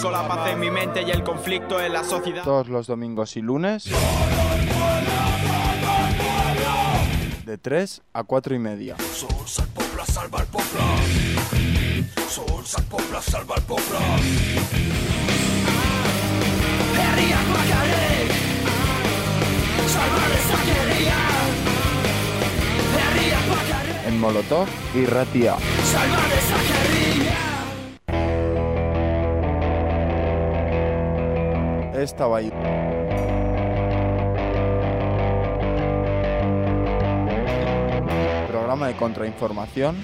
Busco la paz en mi mente y el conflicto en la sociedad. Todos los domingos y lunes. De 3 a 4 y media. En Molotov y Ratia. Estaba ahí. Programa de contrainformación.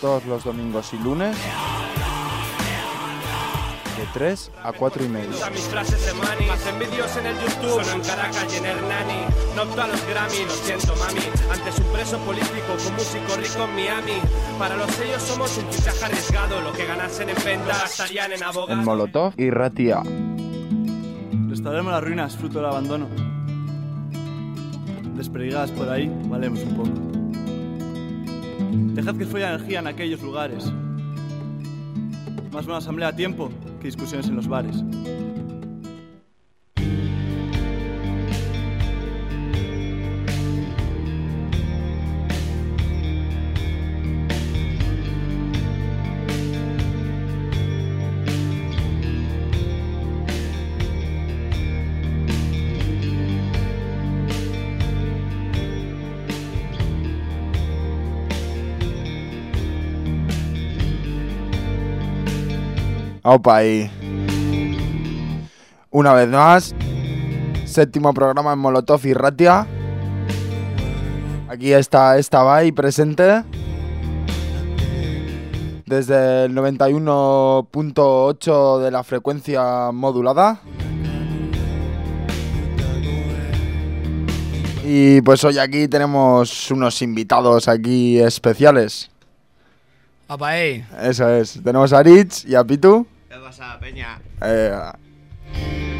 Todos los domingos y lunes. De 3 a 4 y media. Usa mis frases de money, hacen vídeos en el YouTube, solo en Caracas y en Hernani. No opto a los Grammy, lo siento mami. Antes un preso político, con músico rico en Miami. Para los sellos somos un fichaje arriesgado, lo que ganasen en venta gastarían en En abogados. Molotov y Ratia. Restauremos las ruinas, fruto del abandono. Desperdigadas por ahí, valemos un poco. Dejad que fluya energía en aquellos lugares. Más una asamblea a tiempo que discusiones en los bares. Opa ahí. Una vez más. Séptimo programa en Molotov y Ratia. Aquí está esta ahí presente. Desde el 91.8 de la frecuencia modulada. Y pues hoy aquí tenemos unos invitados aquí especiales. Apa, ey. Eso es. Tenemos a Rich y a Pitu. ¿Qué pasa, Peña? Eh,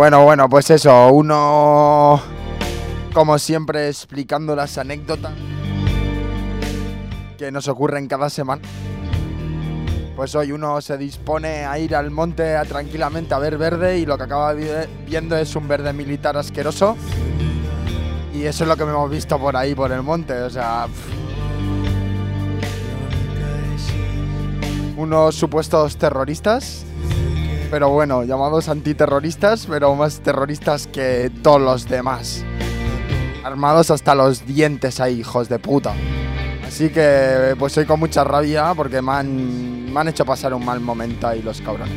Bueno, bueno, pues eso, uno como siempre explicando las anécdotas que nos ocurren cada semana. Pues hoy uno se dispone a ir al monte a tranquilamente a ver verde y lo que acaba vi- viendo es un verde militar asqueroso. Y eso es lo que hemos visto por ahí, por el monte. O sea, unos supuestos terroristas pero bueno, llamados antiterroristas, pero más terroristas que todos los demás. Armados hasta los dientes ahí, hijos de puta. Así que pues soy con mucha rabia porque me han, me han hecho pasar un mal momento ahí los cabrones.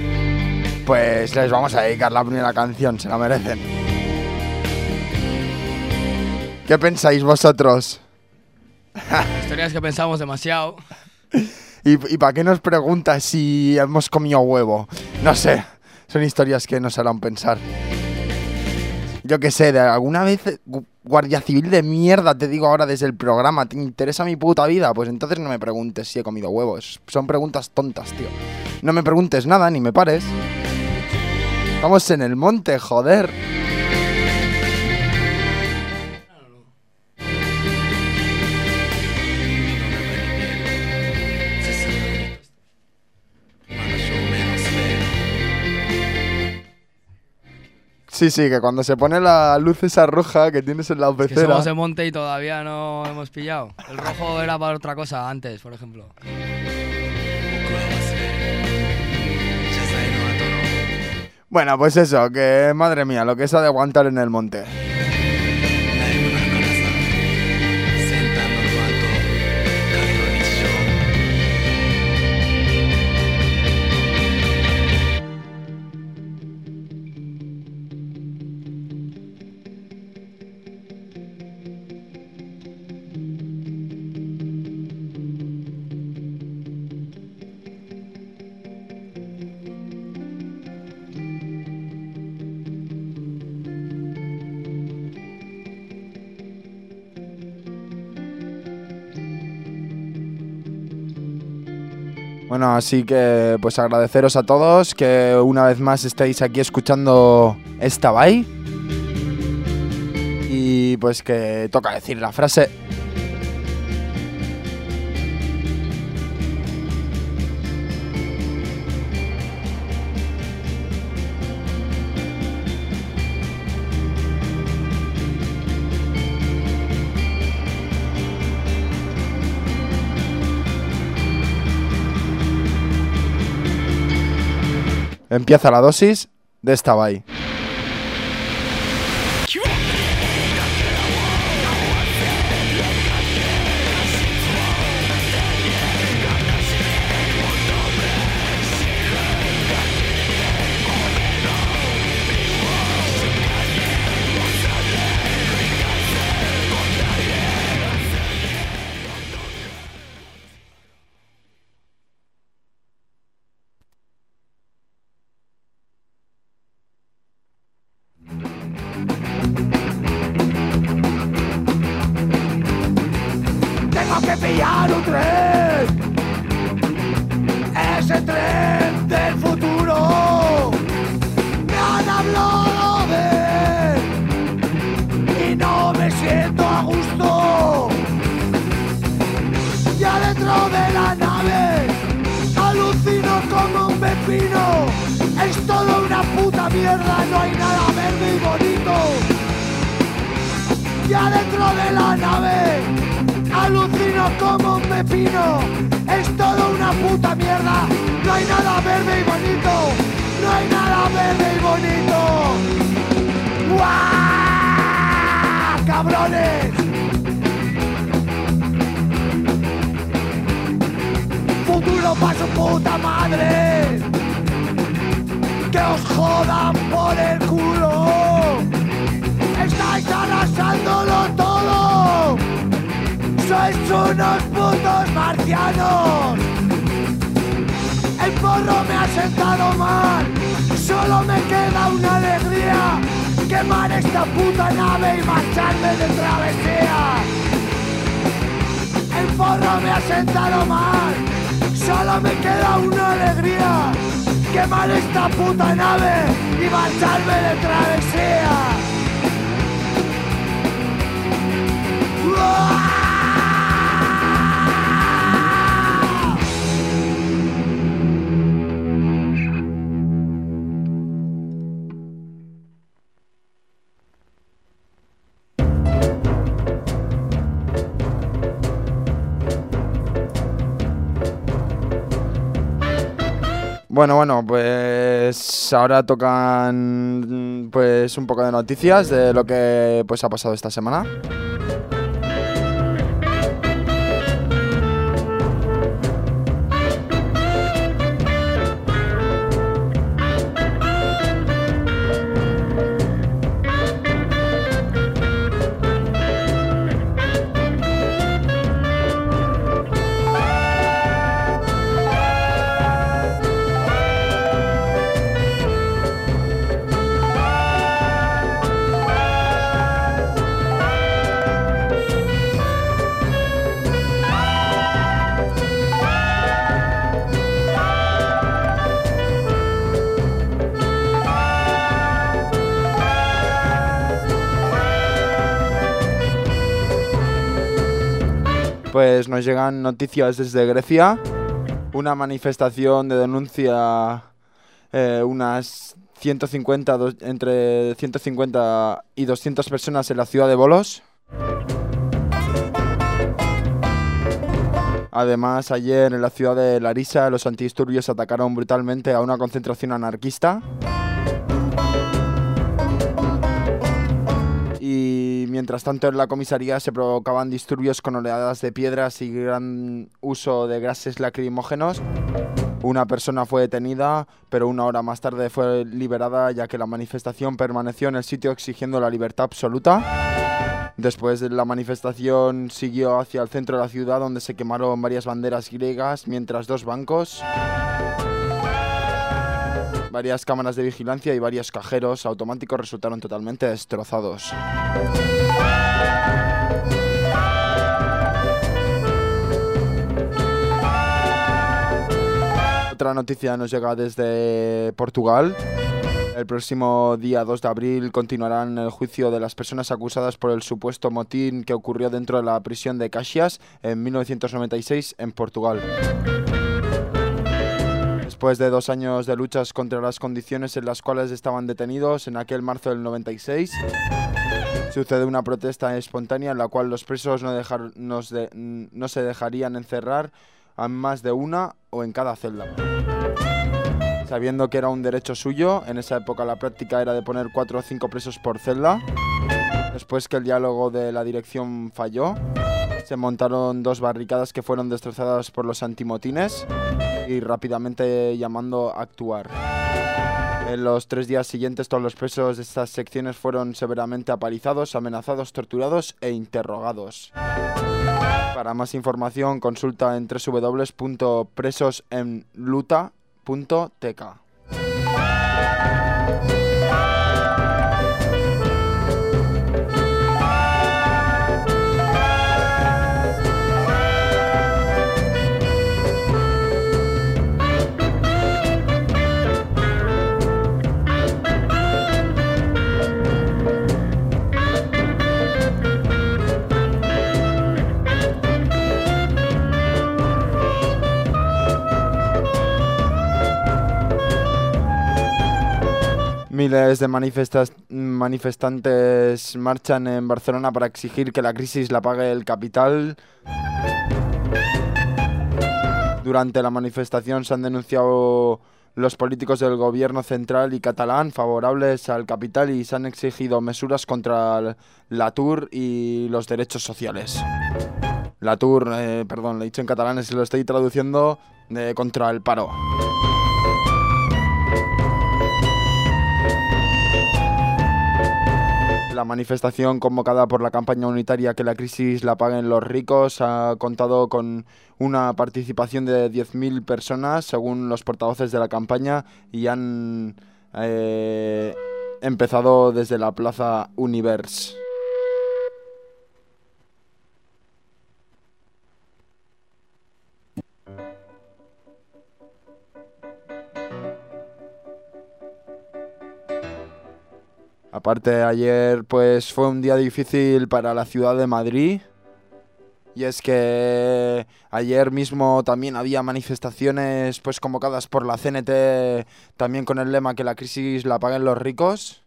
Pues les vamos a dedicar la primera canción, se la merecen. ¿Qué pensáis vosotros? Historias que pensamos demasiado. ¿Y, para qué nos preguntas si hemos comido huevo? No sé, son historias que nos harán pensar. Yo qué sé, alguna vez gu- guardia civil de mierda, te digo ahora desde el programa, ¿te interesa mi puta vida? Pues entonces no me preguntes si he comido huevos. Son preguntas tontas, tío. No me preguntes nada, ni me pares. Estamos en el monte, joder. Sí, sí, que cuando se pone la luz esa roja que tienes en la Que pecera. somos de monte y todavía no hemos pillado. El rojo era para otra cosa antes, por ejemplo. Bueno, pues eso, que madre mía, lo que es ha de aguantar en el monte. Así que pues agradeceros a todos que una vez más estéis aquí escuchando esta bye. Y pues que toca decir la frase. Empieza la dosis de esta bye. Dentro de la nave. Alucino como un pepino. Es todo una puta mierda. No hay nada verde y bonito. Ya dentro de la nave. Alucino como un pepino, es todo una puta mierda. No hay nada verde y bonito, no hay nada verde y bonito. ¡Guau! ¡Cabrones! Para su puta madre. Que os jodan por el culo. Estáis arrasándolo todo. Sois unos putos marcianos. El porro me ha sentado mal. Solo me queda una alegría. Quemar esta puta nave y marcharme de travesía. El porro me ha sentado mal. Solo me queda una alegría. Quemar esta puta nave y marcharme de travesía. Bueno, bueno, pues ahora tocan pues un poco de noticias de lo que pues ha pasado esta semana. Pues nos llegan noticias desde Grecia. Una manifestación de denuncia, eh, unas 150, dos- entre 150 y 200 personas en la ciudad de Bolos. Además, ayer en la ciudad de Larisa, los antidisturbios atacaron brutalmente a una concentración anarquista. Mientras tanto en la comisaría se provocaban disturbios con oleadas de piedras y gran uso de gases lacrimógenos. Una persona fue detenida, pero una hora más tarde fue liberada ya que la manifestación permaneció en el sitio exigiendo la libertad absoluta. Después de la manifestación siguió hacia el centro de la ciudad donde se quemaron varias banderas griegas, mientras dos bancos, varias cámaras de vigilancia y varios cajeros automáticos resultaron totalmente destrozados. Otra noticia nos llega desde Portugal. El próximo día 2 de abril continuarán el juicio de las personas acusadas por el supuesto motín que ocurrió dentro de la prisión de Caxias en 1996 en Portugal. Después de dos años de luchas contra las condiciones en las cuales estaban detenidos, en aquel marzo del 96 sucede una protesta espontánea en la cual los presos no, dejar- no se dejarían encerrar a más de una o en cada celda. Sabiendo que era un derecho suyo, en esa época la práctica era de poner cuatro o cinco presos por celda. Después que el diálogo de la dirección falló, se montaron dos barricadas que fueron destrozadas por los antimotines y rápidamente llamando a actuar. En los tres días siguientes todos los presos de estas secciones fueron severamente apalizados, amenazados, torturados e interrogados. Para más información consulta en www.presosenluta.tk. Miles de manifestantes marchan en Barcelona para exigir que la crisis la pague el capital. Durante la manifestación se han denunciado los políticos del gobierno central y catalán favorables al capital y se han exigido mesuras contra la TUR y los derechos sociales. La TUR, eh, perdón, lo he dicho en catalán, se lo estoy traduciendo de contra el paro. La manifestación convocada por la campaña unitaria Que la crisis la paguen los ricos ha contado con una participación de 10.000 personas, según los portavoces de la campaña, y han eh, empezado desde la Plaza Univers. Aparte, ayer pues fue un día difícil para la ciudad de Madrid. Y es que ayer mismo también había manifestaciones pues convocadas por la CNT también con el lema que la crisis la paguen los ricos.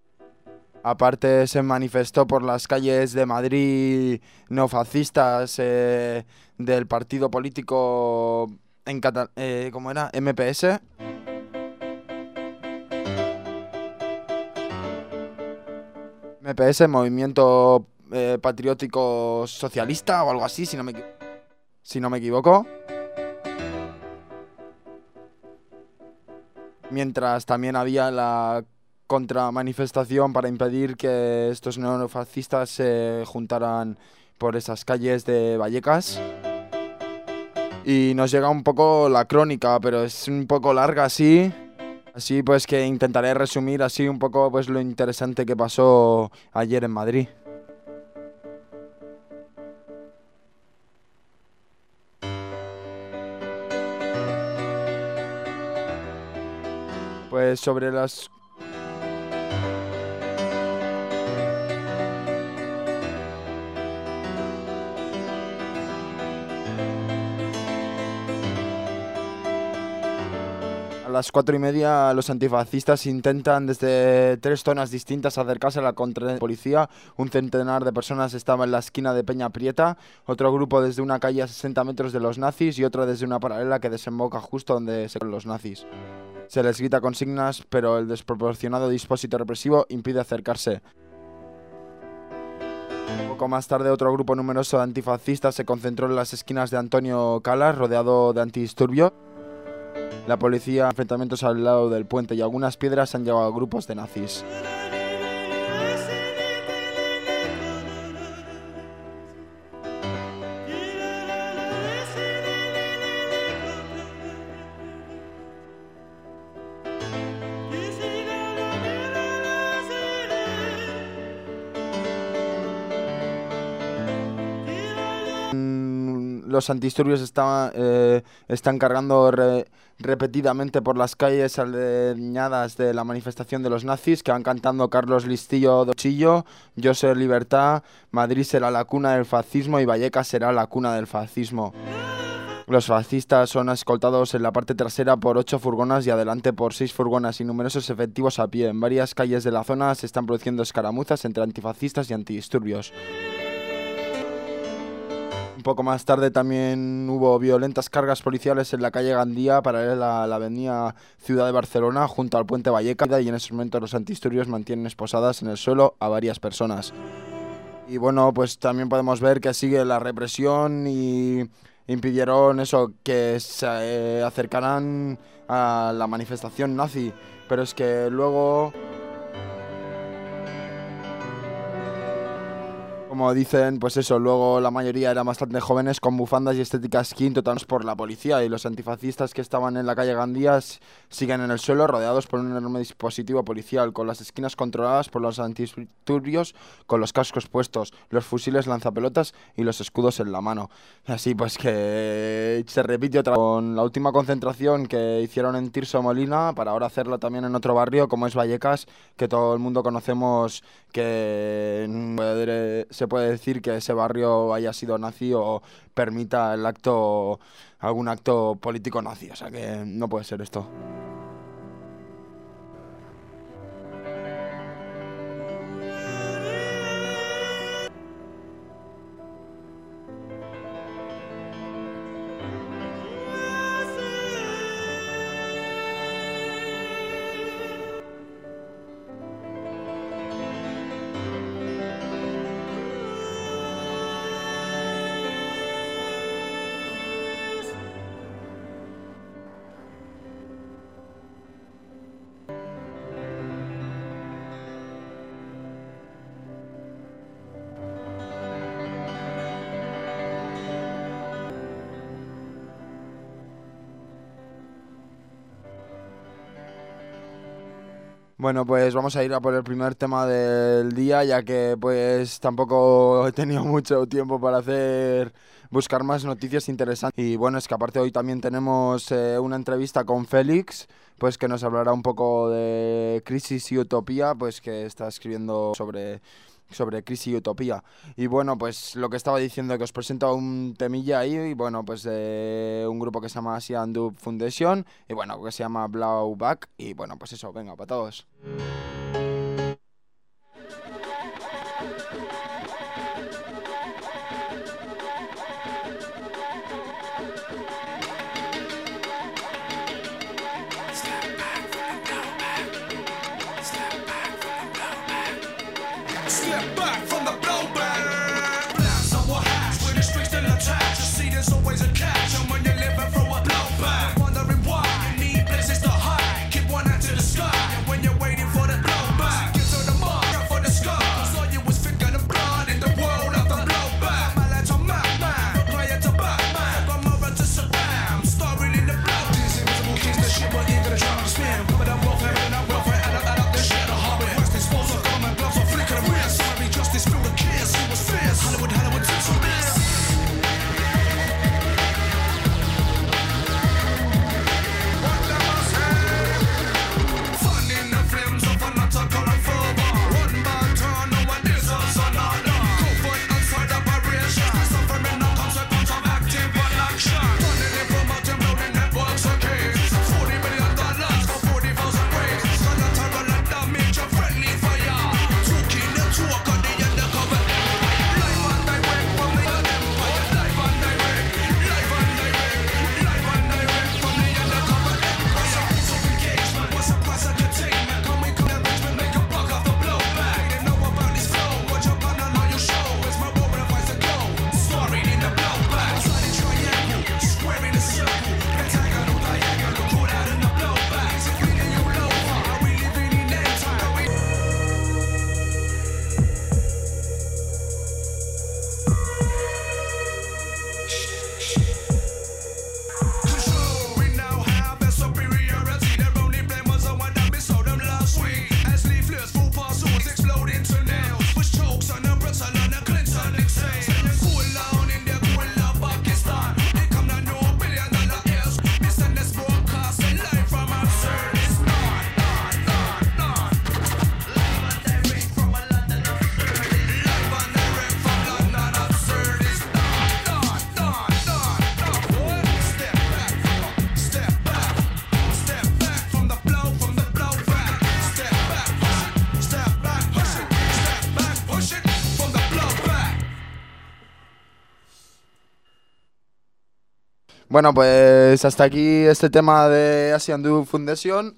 Aparte se manifestó por las calles de Madrid neofascistas eh, del partido político en eh, ¿cómo era? MPS. MPS, Movimiento eh, Patriótico Socialista o algo así, si no me, si no me equivoco. Mientras también había la contramanifestación para impedir que estos neofascistas se juntaran por esas calles de Vallecas. Y nos llega un poco la crónica, pero es un poco larga así. Así pues que intentaré resumir así un poco pues lo interesante que pasó ayer en Madrid. Pues sobre las las cuatro y media los antifascistas intentan desde tres zonas distintas acercarse a la contra policía. Un centenar de personas estaba en la esquina de Peña Prieta, otro grupo desde una calle a 60 metros de los nazis y otro desde una paralela que desemboca justo donde se los nazis. Se les grita consignas, pero el desproporcionado dispositivo represivo impide acercarse. Poco más tarde, otro grupo numeroso de antifascistas se concentró en las esquinas de Antonio Calas, rodeado de antidisturbios. La policía, enfrentamientos al lado del puente y algunas piedras han llevado a grupos de nazis. Los antidisturbios estaban, eh, están cargando re- repetidamente por las calles aldeñadas de la manifestación de los nazis que van cantando Carlos Listillo Dochillo, Yo libertad, Madrid será la cuna del fascismo y Vallecas será la cuna del fascismo. Los fascistas son escoltados en la parte trasera por ocho furgonas y adelante por seis furgonas y numerosos efectivos a pie. En varias calles de la zona se están produciendo escaramuzas entre antifascistas y antidisturbios. Poco más tarde también hubo violentas cargas policiales en la calle Gandía, paralela a la avenida Ciudad de Barcelona, junto al puente Valleca, y en ese momento los antidisturbios mantienen esposadas en el suelo a varias personas. Y bueno, pues también podemos ver que sigue la represión y impidieron eso, que se eh, acercaran a la manifestación nazi. Pero es que luego... Como dicen, pues eso, luego la mayoría eran bastante jóvenes con bufandas y estéticas skin totalmente por la policía y los antifascistas que estaban en la calle Gandías siguen en el suelo rodeados por un enorme dispositivo policial con las esquinas controladas por los antidisturbios con los cascos puestos, los fusiles lanzapelotas y los escudos en la mano. Así pues que se repite otra con la última concentración que hicieron en Tirso Molina para ahora hacerlo también en otro barrio como es Vallecas, que todo el mundo conocemos que puede- puede decir que ese barrio haya sido nazi o permita el acto algún acto político nazi, o sea que no puede ser esto. Bueno, pues vamos a ir a por el primer tema del día, ya que pues tampoco he tenido mucho tiempo para hacer buscar más noticias interesantes. Y bueno, es que aparte hoy también tenemos eh, una entrevista con Félix, pues que nos hablará un poco de crisis y utopía, pues que está escribiendo sobre sobre crisis y utopía. Y bueno, pues lo que estaba diciendo, que os presento un temilla ahí, y bueno, pues de un grupo que se llama Asian Dub Foundation, y bueno, que se llama Blauback, y bueno, pues eso, venga, para todos. Bueno, pues hasta aquí este tema de Asian Do Foundation.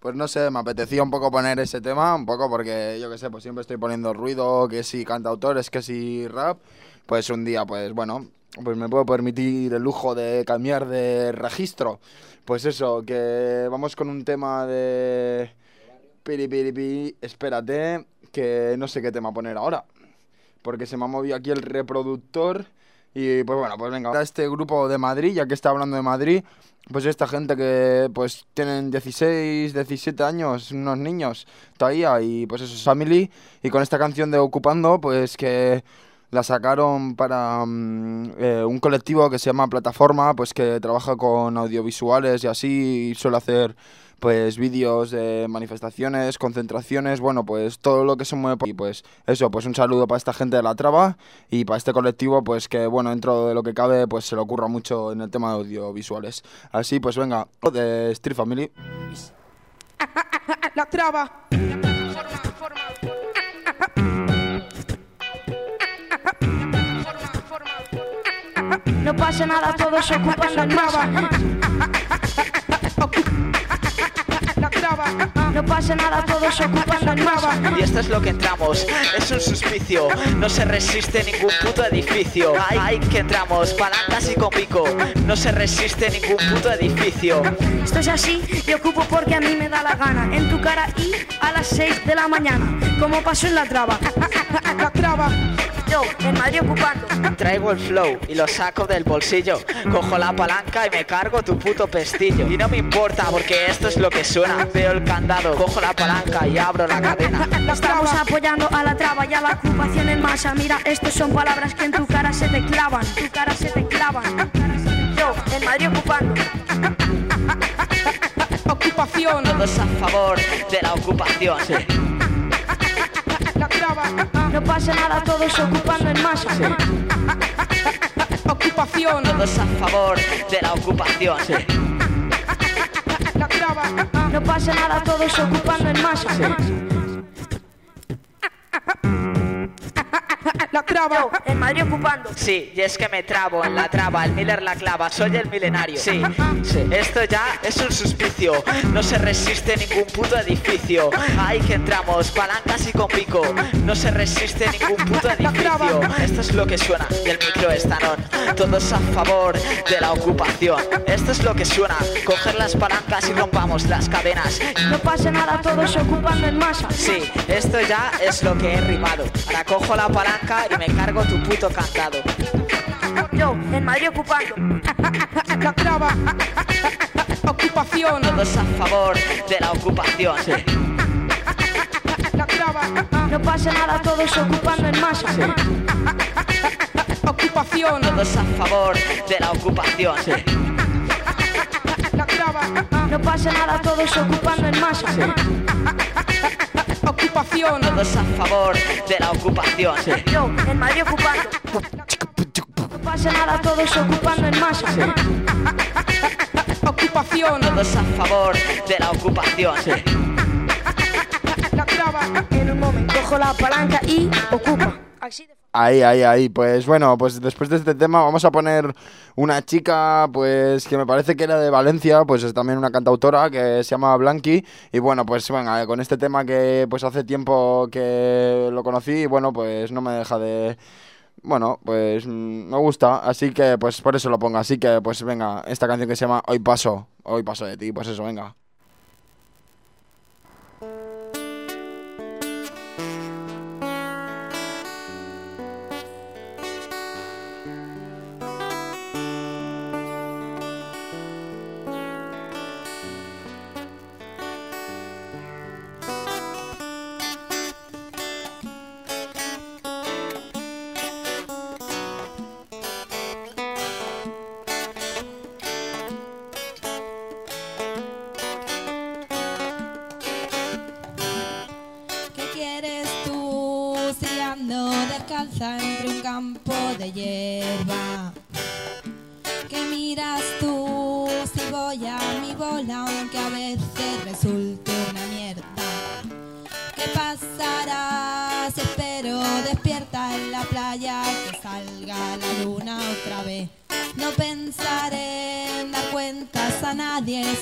Pues no sé, me apetecía un poco poner ese tema, un poco porque yo que sé, pues siempre estoy poniendo ruido, que si cantautores, que si rap. Pues un día, pues bueno, pues me puedo permitir el lujo de cambiar de registro. Pues eso, que vamos con un tema de... Piri, piri, piri, espérate, que no sé qué tema poner ahora. Porque se me ha movido aquí el reproductor. Y pues bueno, pues venga. Este grupo de Madrid, ya que está hablando de Madrid, pues esta gente que pues tienen 16, 17 años, unos niños todavía, y pues eso es Family. Y con esta canción de Ocupando, pues que la sacaron para mm, eh, un colectivo que se llama Plataforma, pues que trabaja con audiovisuales y así, suele hacer pues vídeos de manifestaciones, concentraciones, bueno, pues todo lo que se mueve. por- Y pues eso, pues un saludo para esta gente de la traba y para este colectivo, pues que bueno, dentro de lo que cabe, pues se le ocurra mucho en el tema de audiovisuales. Así, pues venga, de Street Family. La traba. No pasa nada, todos ocupan la traba. La traba. No pasa nada, todos ocupan la traba. Y esto es lo que entramos, es un suspicio, no se resiste ningún puto edificio. Ay, que entramos, palancas y con pico, no se resiste ningún puto edificio. Esto es así y ocupo porque a mí me da la gana. En tu cara y a las 6 de la mañana. Como pasó en la traba. La traba. Yo, en Madrid ocupando. Traigo el flow y lo saco del bolsillo, cojo la palanca y me cargo tu puto pestillo. Y no me importa porque esto es lo que suena, veo el candado, cojo la palanca y abro la cadena. Estamos apoyando a la traba y a la ocupación en masa. Mira, estas son palabras que en tu cara se te clavan. Tu cara se te clavan. Yo, en Madrid ocupando. Ocupación. Todos a favor de la ocupación. No pasa nada, todos ocupando en masa. Ocupación. Todos a favor de la ocupación. La traba. No pasa nada, todos ocupando en masa. La traba. Yo, en Madrid ocupando. Sí, y es que me trabo en la traba, el Miller la clava, soy el milenario. Sí, sí, esto ya es un suspicio, no se resiste ningún puto edificio. Ahí que entramos, palancas y con pico, no se resiste ningún puto edificio. Esto es lo que suena, y el micro está on. Todos a favor de la ocupación. Esto es lo que suena, coger las palancas y rompamos las cadenas. No pasa nada, todos ocupando en masa. Sí, esto ya es lo que he rimado. Ahora cojo la palanca y me cargo tu puto cantado. Yo, en Madrid ocupando. La traba. Ocupación. Todos a favor de la ocupación. La traba. No pasa nada, todos ocupando en masa. Ocupación. Todos a favor de la ocupación. La traba. No pasa nada, todos ocupando en masa. Ocupación. Todos a favor de la ocupación. Yo, en Madrid ocupando. No pasa nada, todos ocupando en masa. Ocupación. Todos a favor de la ocupación. La traba. En un momento cojo la palanca y ocupa. Así de Ahí, ahí, ahí. Pues bueno, pues después de este tema vamos a poner una chica, pues que me parece que era de Valencia, pues es también una cantautora que se llama Blanqui. Y bueno, pues venga, con este tema que pues hace tiempo que lo conocí, y bueno, pues no me deja de... Bueno, pues me gusta, así que pues por eso lo pongo. Así que pues venga, esta canción que se llama Hoy paso, hoy paso de ti, pues eso, venga.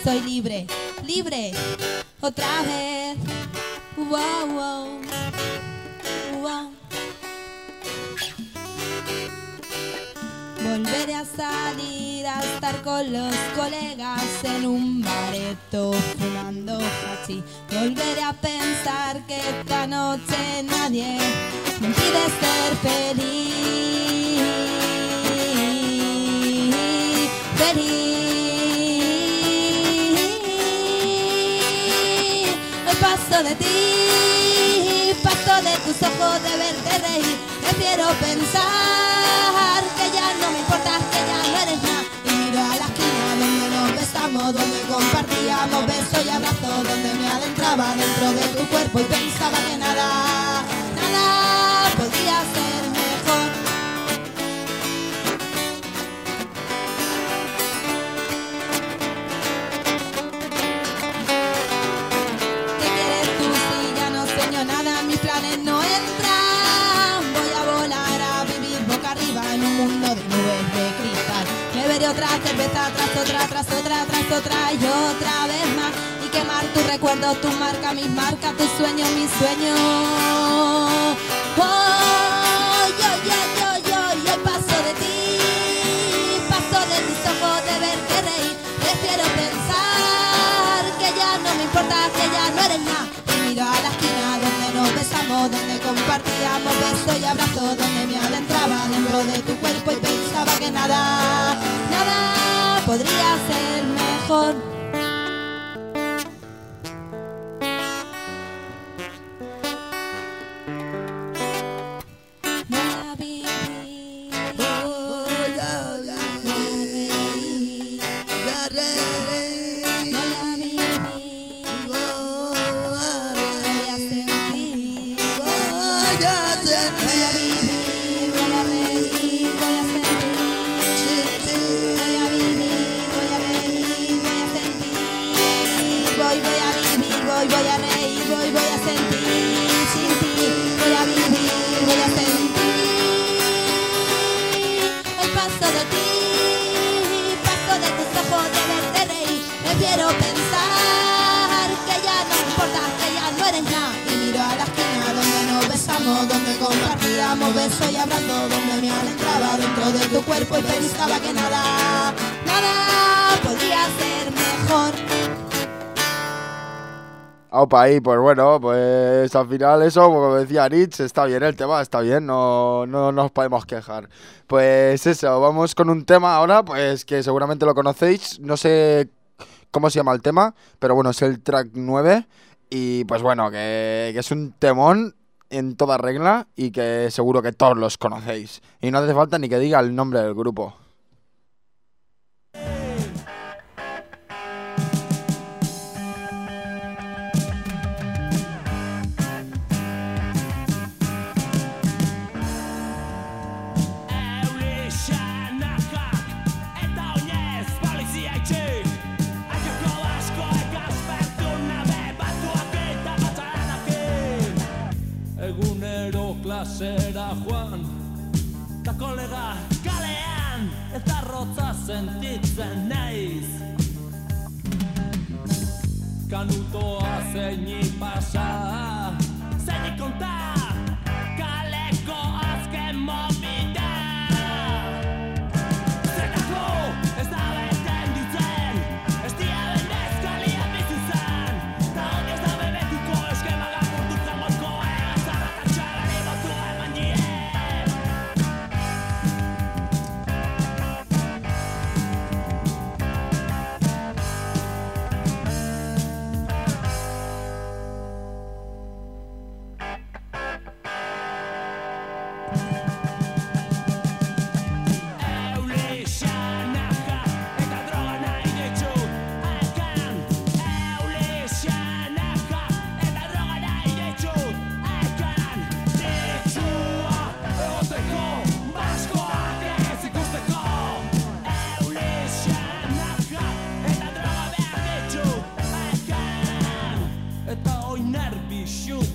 Soy libre, libre, otra vez. Wow, wow, wow. Volveré a salir a estar con los colegas en un bareto fumando hachi. Volveré a pensar que esta noche nadie me impide ser feliz. Feliz. Paso de ti, paso de tus ojos de verte reír. Prefiero pensar que ya no me importa, que ya no eres nada. Y miro a la esquina donde nos besamos, donde compartíamos besos y abrazos, donde me adentraba dentro de tu cuerpo y pensaba que nada, nada tras otra, tras otra, tras otra y otra vez más. Y quemar tu recuerdo, tu marca, mis marcas, tu sueño, mis sueños. Oh, yo, yo, yo, yo, yo paso de ti, paso de tus ojos de verte reír. Prefiero pensar que ya no me importa, que ya no eres nada. Y miro a la esquina donde nos besamos, donde compartíamos besos y abrazos, donde me adentraba dentro de tu cuerpo y pensaba que nada, nada podría ser mejor. Besos y donde me adentraba dentro de tu cuerpo y pensaba que nada, nada podría ser mejor. Ahí, pues bueno, pues al final eso, como decía Rich, está bien el tema, está bien, no, no nos podemos quejar. Pues eso, vamos con un tema ahora, pues que seguramente lo conocéis, no sé cómo se llama el tema, pero bueno, es el track 9 y pues bueno, que es un temón en toda regla y que seguro que todos los conocéis. Y no hace falta ni que diga el nombre del grupo. and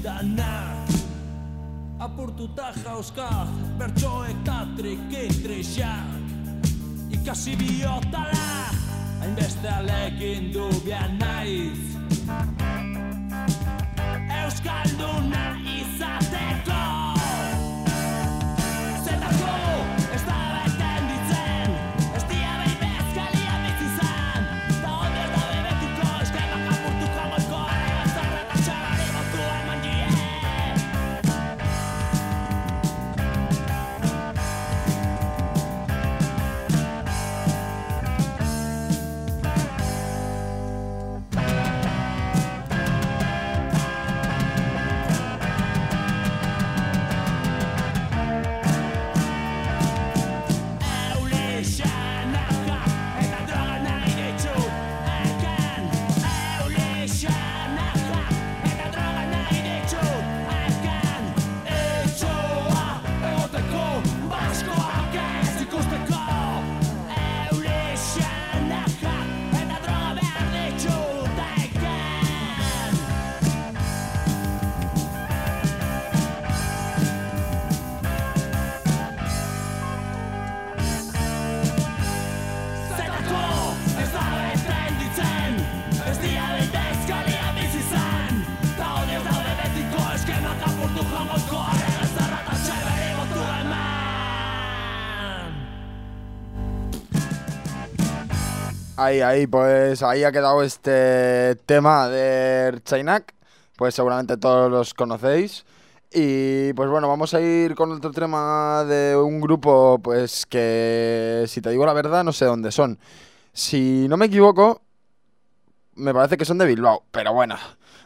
bixudanak Apurtuta jauzka bertsoek eta trikitrixak ikasi biotala. Hainbeste alekin du bian naiz. Euskalduna Ahí, ahí, pues ahí ha quedado este tema de Ertzainak. Pues seguramente todos los conocéis. Y pues bueno, vamos a ir con otro tema de un grupo, pues que si te digo la verdad, no sé dónde son. Si no me equivoco, me parece que son de Bilbao, pero bueno,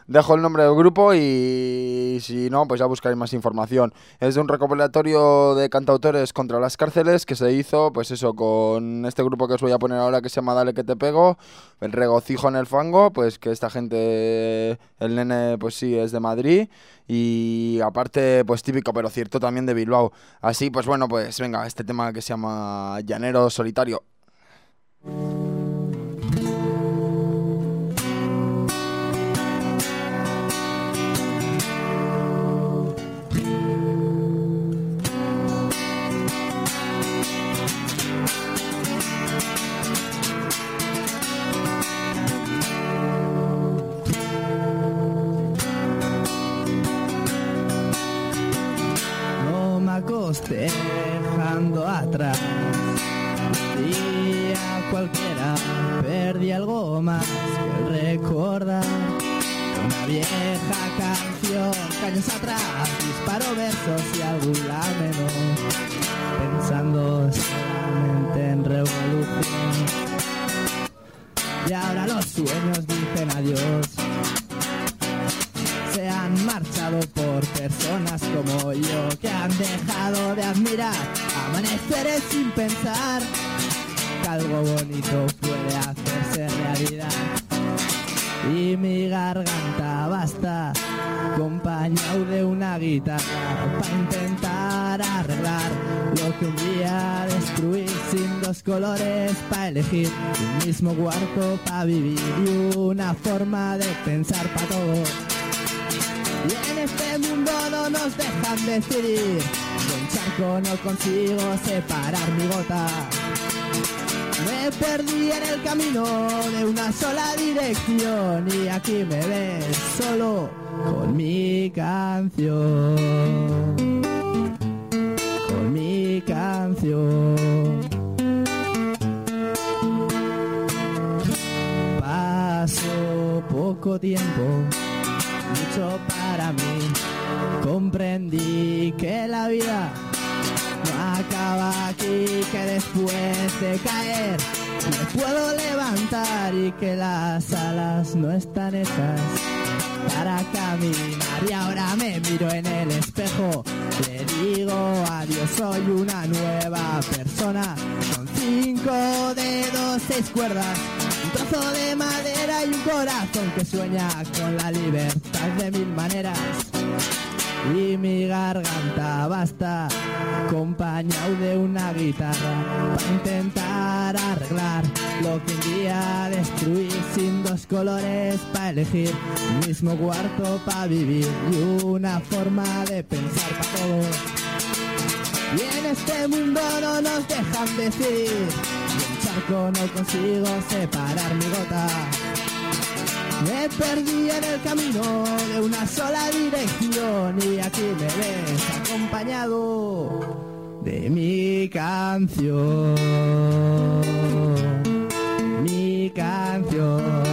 dejo el nombre del grupo y si no, pues ya buscaréis más información. Es de un recopilatorio de cantautores contra las cárceles que se hizo, pues eso, con este grupo que os voy a poner ahora que se llama Dale que te pego, el regocijo en el fango, pues que esta gente, el nene, pues sí, es de Madrid y aparte, pues típico, pero cierto también de Bilbao. Así, pues bueno, pues venga, este tema que se llama Llanero Solitario. Dejando atrás. Día cualquiera perdí algo más que recordar una vieja canción que años atrás disparó versos y algún lamento pensando para elegir un mismo cuarto para vivir y una forma de pensar para todos. Y en este mundo no nos dejan decidir. De un charco no consigo separar mi gota. Me perdí en el camino de una sola dirección y aquí me ves solo con mi canción. Con mi canción. Poco tiempo mucho para mí. Comprendí que la vida no acaba aquí, que después de caer me puedo levantar y que las alas no están hechas para caminar. Y ahora me miro en el espejo, le digo adiós, soy una nueva persona con cinco dedos, seis cuerdas. Un trozo de madera y un corazón que sueña con la libertad de mil maneras. Y mi garganta basta, acompañado de una guitarra, para intentar arreglar lo que un día destruí sin dos colores para elegir mismo cuarto para vivir y una forma de pensar para todos. Y en este mundo no nos dejan decidir. No consigo separar mi gota. Me perdí en el camino de una sola dirección y aquí me ves acompañado de mi canción. Mi canción.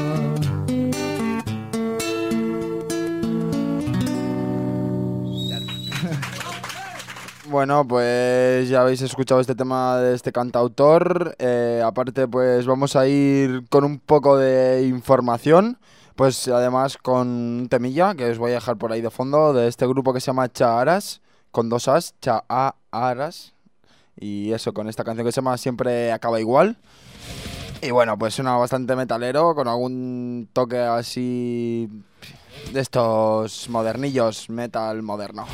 Bueno, pues ya habéis escuchado este tema de este cantautor. Eh, aparte, pues vamos a ir con un poco de información. Pues además con un temilla que os voy a dejar por ahí de fondo de este grupo que se llama Chaaras, con dos as, Chaaras. Y eso, con esta canción que se llama Siempre acaba igual. Y bueno, pues suena bastante metalero, con algún toque así de estos modernillos, metal moderno.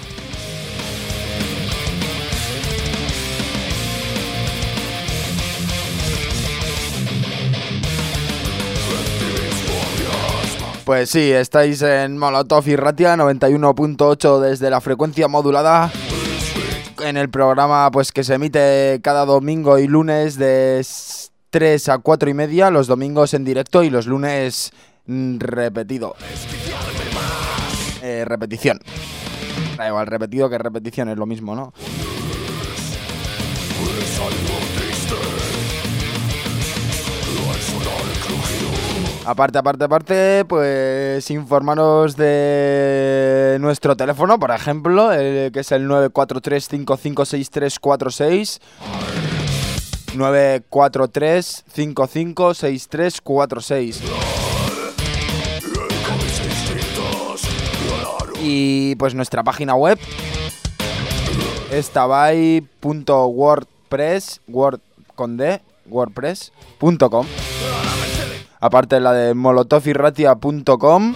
Pues sí, estáis en Molotov y Ratia 91.8 desde la frecuencia modulada. En el programa pues que se emite cada domingo y lunes de 3 a 4 y media, los domingos en directo y los lunes mm, repetido. Eh, repetición. Da igual, repetido que repetición es lo mismo, ¿no? Aparte, aparte, aparte, pues informaros de nuestro teléfono, por ejemplo, el, que es el 943-556346. 943-556346. Y pues nuestra página web estabay.wordpress, word con d, wordpress.com. Aparte la de molotoviratia.com,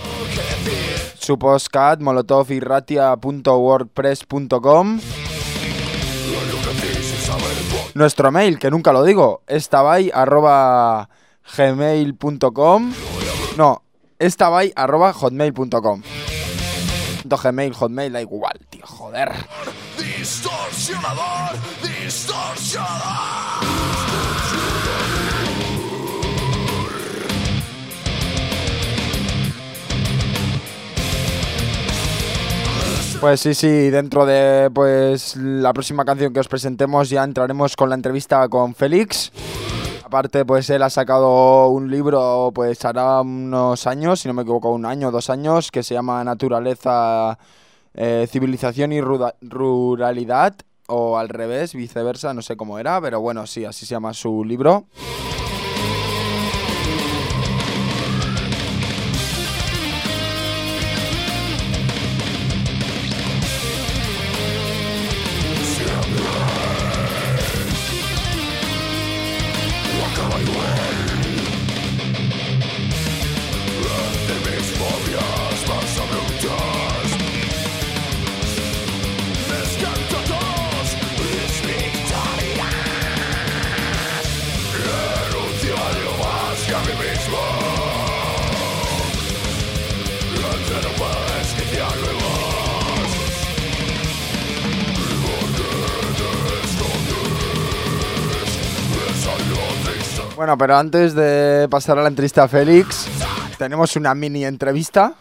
su postcat nuestro mail, que nunca lo digo, estabay arroba gmail.com, no, estabay arroba hotmail.com. Gmail, hotmail, da igual, tío, joder. Pues sí, sí, dentro de pues la próxima canción que os presentemos ya entraremos con la entrevista con Félix. Aparte, pues él ha sacado un libro, pues hará unos años, si no me equivoco, un año, dos años, que se llama Naturaleza, eh, Civilización y Ruralidad, o al revés, viceversa, no sé cómo era, pero bueno, sí, así se llama su libro. Pero antes de pasar a la entrevista a Félix, tenemos una mini entrevista.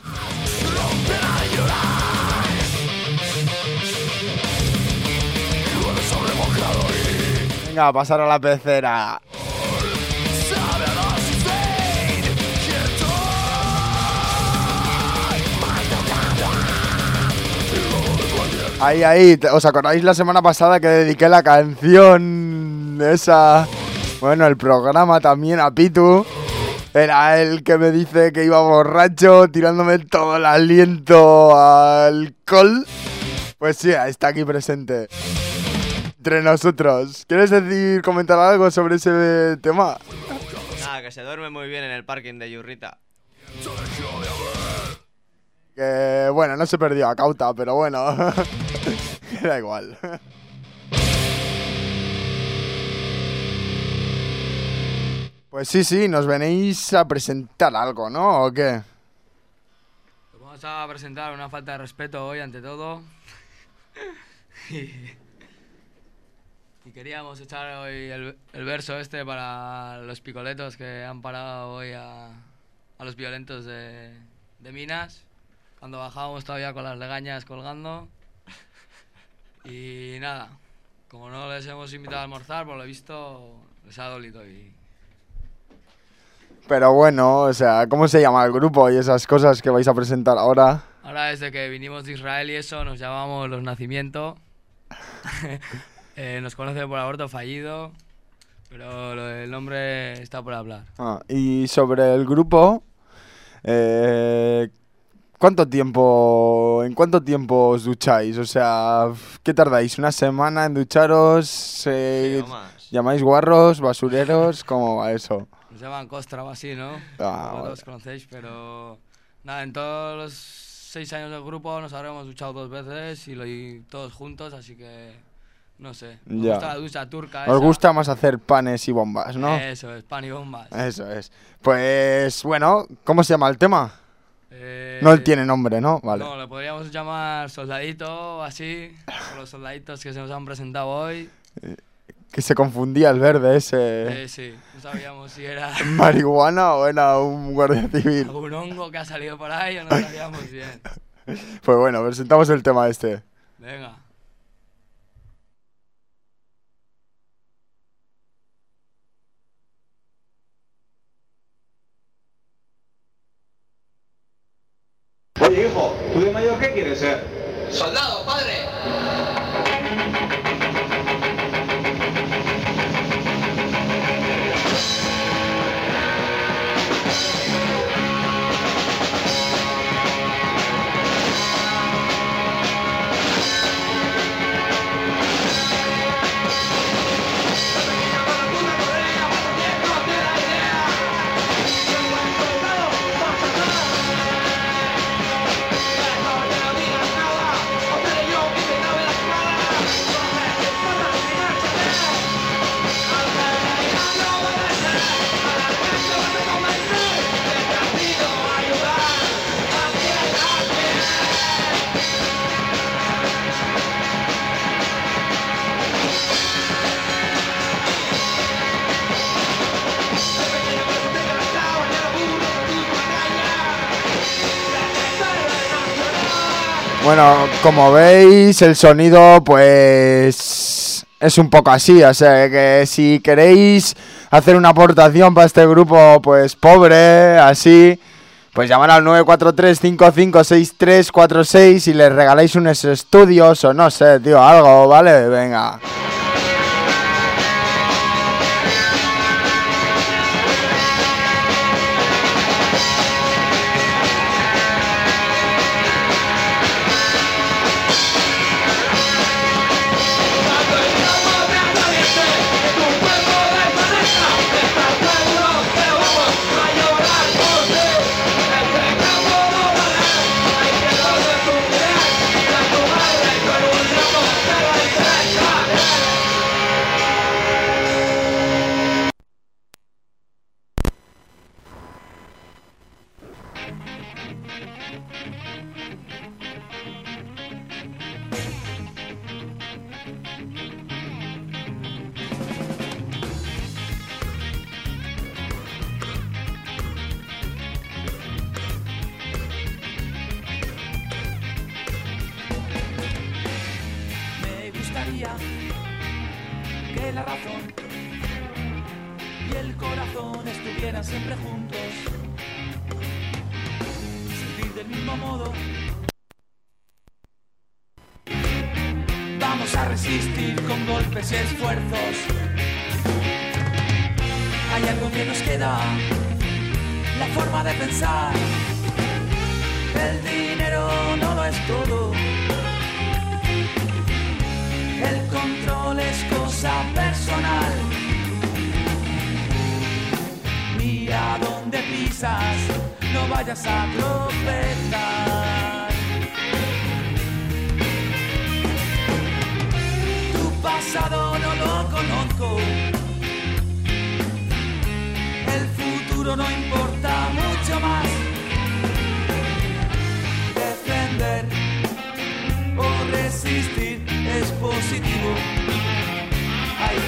Venga, pasar a la pecera. Ahí, ahí, ¿os acordáis la semana pasada que dediqué la canción esa? Bueno, el programa también a Pitu. Era el que me dice que iba borracho, tirándome todo el aliento a alcohol. Pues sí, está aquí presente. Entre nosotros. ¿Quieres decir, comentar algo sobre ese tema? Nada, que se duerme muy bien en el parking de Yurrita. Que bueno, no se perdió a cauta, pero bueno. da igual. Pues sí, sí, nos venéis a presentar algo, ¿no? ¿O qué? Vamos a presentar una falta de respeto hoy ante todo. Y- Y queríamos echar hoy el, el verso este para los picoletos que han parado hoy a, a los violentos de, de Minas, cuando bajábamos todavía con las legañas colgando. Y nada, como no les hemos invitado a almorzar, por lo visto les ha dolido y Pero bueno, o sea, ¿cómo se llama el grupo y esas cosas que vais a presentar ahora? Ahora desde que vinimos de Israel y eso nos llamamos Los Nacimiento. Eh, nos conocen por aborto fallido, pero lo del nombre está por hablar. Ah, y sobre el grupo, eh, ¿cuánto tiempo, en cuánto tiempo os ducháis? O sea, ¿qué tardáis? ¿Una semana en ducharos? Eh, más. ¿Llamáis guarros, basureros? ¿Cómo va eso? Llaman Costra o así, ¿no? Ah, Como vale. todos conocéis, pero nada, en todos los seis años del grupo nos habremos duchado dos veces y, lo, y todos juntos, así que no sé. Nos Ya. gusta la ducha turca. Os gusta más hacer panes y bombas, ¿no? Eso es, pan y bombas. Eso es. Pues bueno, ¿cómo se llama el tema? Eh, No tiene nombre, ¿no? Vale. No, lo podríamos llamar soldadito o así, por los soldaditos que se nos han presentado hoy. Que se confundía el verde ese. Eh, sí, no sabíamos si era ¿Marihuana o era un guardia civil? algún hongo que ha salido por ahí o no sabíamos bien. Pues bueno, presentamos el tema este. Venga. Bueno, como veis, el sonido, pues. Es un poco así. O sea, que si queréis hacer una aportación para este grupo, pues pobre, así. Pues llamar al 943-556346 y les regaláis unos estudios o no sé, tío, algo, ¿vale? Venga. El futuro no importa mucho más. Defender o resistir es positivo.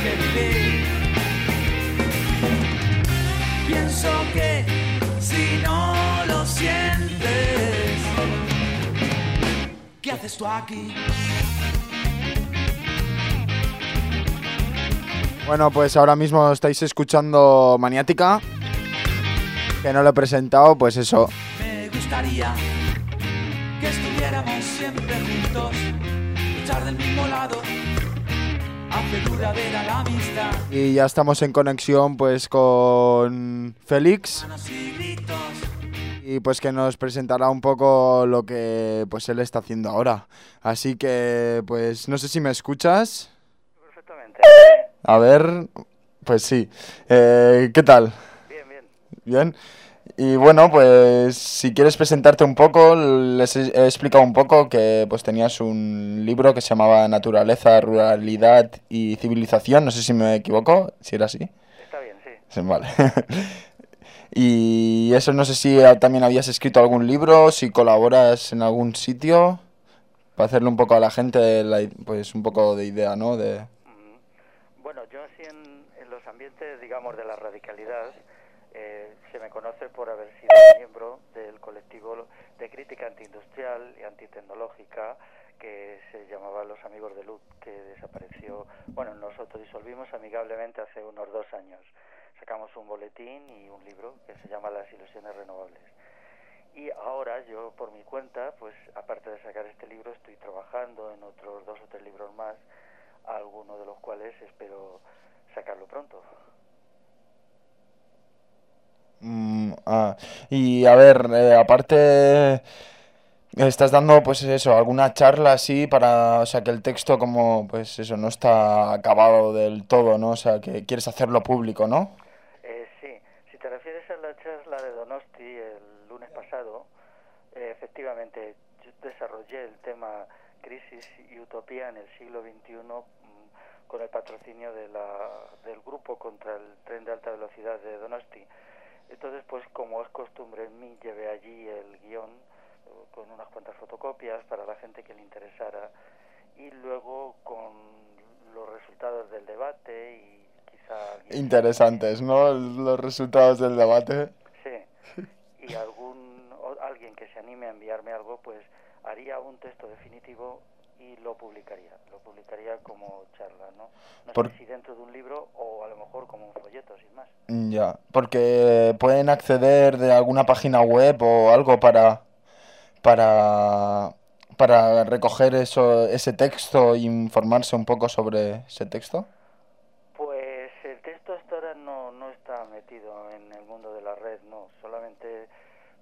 que vivir. Pienso que si no lo sientes, ¿qué haces tú aquí? Bueno, pues ahora mismo estáis escuchando Maniática. Que no lo he presentado, pues eso. Me gustaría que estuviéramos siempre juntos, luchar del mismo lado, hace duradera la amistad. Y ya estamos en conexión pues con Félix. Y pues que nos presentará un poco lo que pues él está haciendo ahora. Así que pues no sé si me escuchas. Perfectamente. A ver, pues sí. Eh, ¿Qué tal? Bien, bien. Bien. Y bueno, pues si quieres presentarte un poco, les he explicado un poco que pues tenías un libro que se llamaba Naturaleza, Ruralidad y Civilización. No sé si me equivoco, si era así. Está bien, sí. Vale. Y eso no sé si también habías escrito algún libro, si colaboras en algún sitio, para hacerle un poco a la gente, la pues un poco de idea, ¿no? De... Bueno, yo así en, en los ambientes, digamos, de la radicalidad, eh, se me conoce por haber sido miembro del colectivo de crítica antiindustrial y antitecnológica que se llamaba Los Amigos de Luz, que desapareció, bueno, nosotros disolvimos amigablemente hace unos dos años. Sacamos un boletín y un libro que se llama Las ilusiones renovables. Y ahora yo por mi cuenta, pues aparte de sacar este libro, estoy trabajando en otros dos o tres libros más, algunos de los cuales espero sacarlo pronto. Mm, ah, y a ver, eh, aparte, estás dando pues eso, alguna charla así para, o sea, que el texto como, pues eso, no está acabado del todo, ¿no? O sea, que quieres hacerlo público, ¿no? Eh, sí, si te refieres a la charla de Donosti el lunes pasado, eh, efectivamente yo desarrollé el tema crisis y utopía en el siglo XXI con el patrocinio de la, del grupo contra el tren de alta velocidad de Donosti. Entonces, pues como es costumbre en mí, llevé allí el guion eh, con unas cuantas fotocopias para la gente que le interesara y luego con los resultados del debate y quizá Interesantes, ¿no? Los resultados del debate. Sí. Y algún o alguien que se anime a enviarme algo, pues haría un texto definitivo y lo publicaría. Lo publicaría como charla, ¿no? No Por- sé si dentro de un libro o a lo mejor como un folleto, sin más. Ya, porque pueden acceder de alguna página web o algo para para para recoger eso ese texto e informarse un poco sobre ese texto. Pues el texto hasta ahora no, no está metido en el mundo de la red, no. Solamente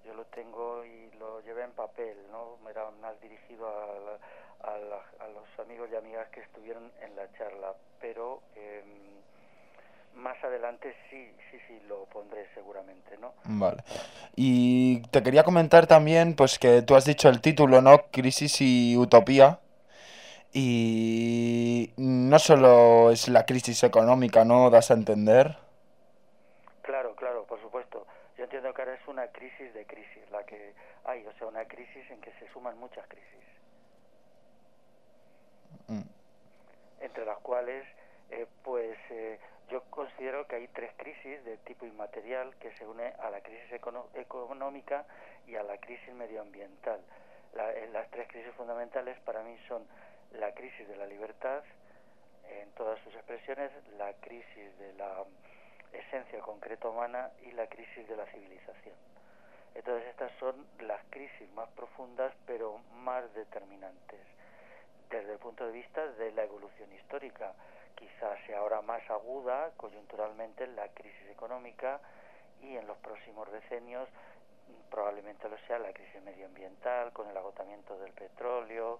yo lo tengo y lo llevé en papel, ¿no? Era más dirigido a, la- a, a los amigos y amigas que estuvieron en la charla. Pero em, más adelante sí, sí, sí, lo pondré seguramente, ¿no? Vale. Y te quería comentar también, pues que tú has dicho el título, ¿no? Crisis y utopía. Y no solo es la crisis económica, ¿no? Das a entender. Claro, claro, por supuesto. Yo entiendo que ahora es una crisis de crisis la que hay, o sea, una crisis en que se suman muchas crisis. Mm. entre las cuales eh, pues eh, yo considero que hay tres crisis de tipo inmaterial que se une a la crisis econo- económica y a la crisis medioambiental. La- eh, las tres crisis fundamentales para mí son la crisis de la libertad en todas sus expresiones, la crisis de la esencia concreta humana y la crisis de la civilización. Entonces estas son las crisis más profundas pero más determinantes desde el punto de vista de la evolución histórica. Quizás sea ahora más aguda coyunturalmente la crisis económica y en los próximos decenios probablemente lo sea la crisis medioambiental con el agotamiento del petróleo,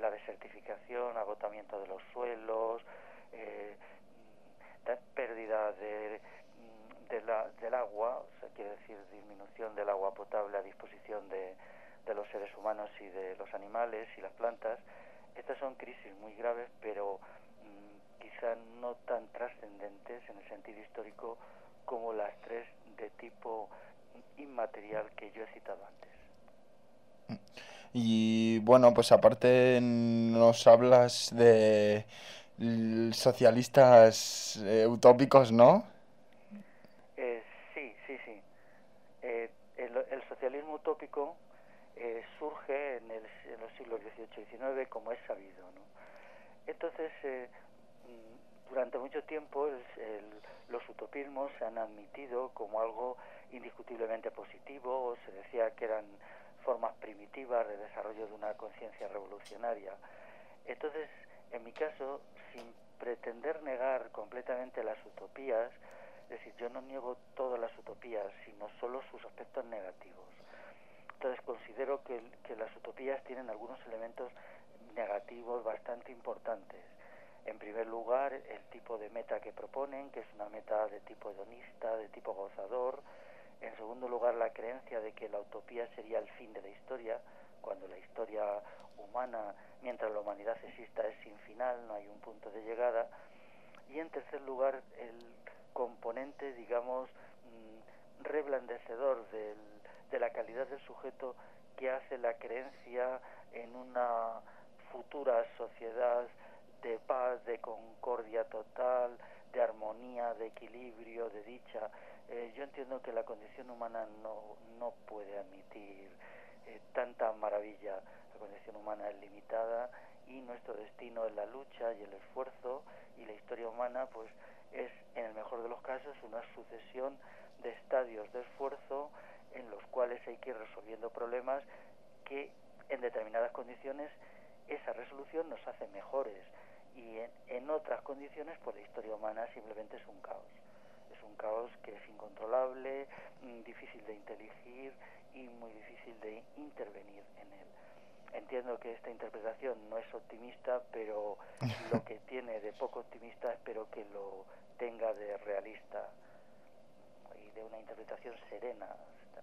la desertificación, agotamiento de los suelos, eh, mm, da- pérdida de, mm, del agua, o sea, quiere decir disminución del agua potable a disposición de, de los seres humanos y de los animales y las plantas. Estas son crisis muy graves, pero mm, quizá no tan trascendentes en el sentido histórico como las tres de tipo inmaterial que yo he citado antes. Y bueno, pues aparte nos hablas de socialistas eh, utópicos, ¿no? Eh, sí, sí, sí. Eh, el, el socialismo utópico eh, surge en, el- en los siglos XVIII y XIX, como es sabido. ¿no? Entonces, mm, durante mucho tiempo el- los utopismos se han admitido como algo indiscutiblemente positivo, se decía que eran formas primitivas de desarrollo de una conciencia revolucionaria. Entonces, en mi caso, sin pretender negar completamente las utopías, es decir, yo no niego todas las utopías, sino solo sus aspectos negativos. Entonces considero que, que las utopías tienen algunos elementos negativos bastante importantes. En primer lugar, el tipo de meta que proponen, que es una meta de tipo hedonista, de tipo gozador. En segundo lugar, la creencia de que la utopía sería el fin de la historia, cuando la historia humana, mientras la humanidad exista, es sin final, no hay un punto de llegada. Y en tercer lugar, el componente, digamos, mm, reblandecedor del, de la calidad del sujeto que hace la creencia en una futura sociedad de paz, de concordia total, de armonía, de equilibrio, de dicha. Eh, yo entiendo que la condición humana no, no puede admitir eh, tanta maravilla. La condición humana es limitada y nuestro destino es la lucha y el esfuerzo y la historia humana pues es en el mejor de los casos una sucesión de estadios de esfuerzo en los cuales hay que ir resolviendo problemas que en determinadas condiciones esa resolución nos hace mejores y en, en otras condiciones pues la historia humana simplemente es un caos un caos que es incontrolable mm, difícil de inteligir y muy difícil de intervenir en él entiendo que esta interpretación no es optimista pero lo que tiene de poco optimista espero que lo tenga de realista y de una interpretación serena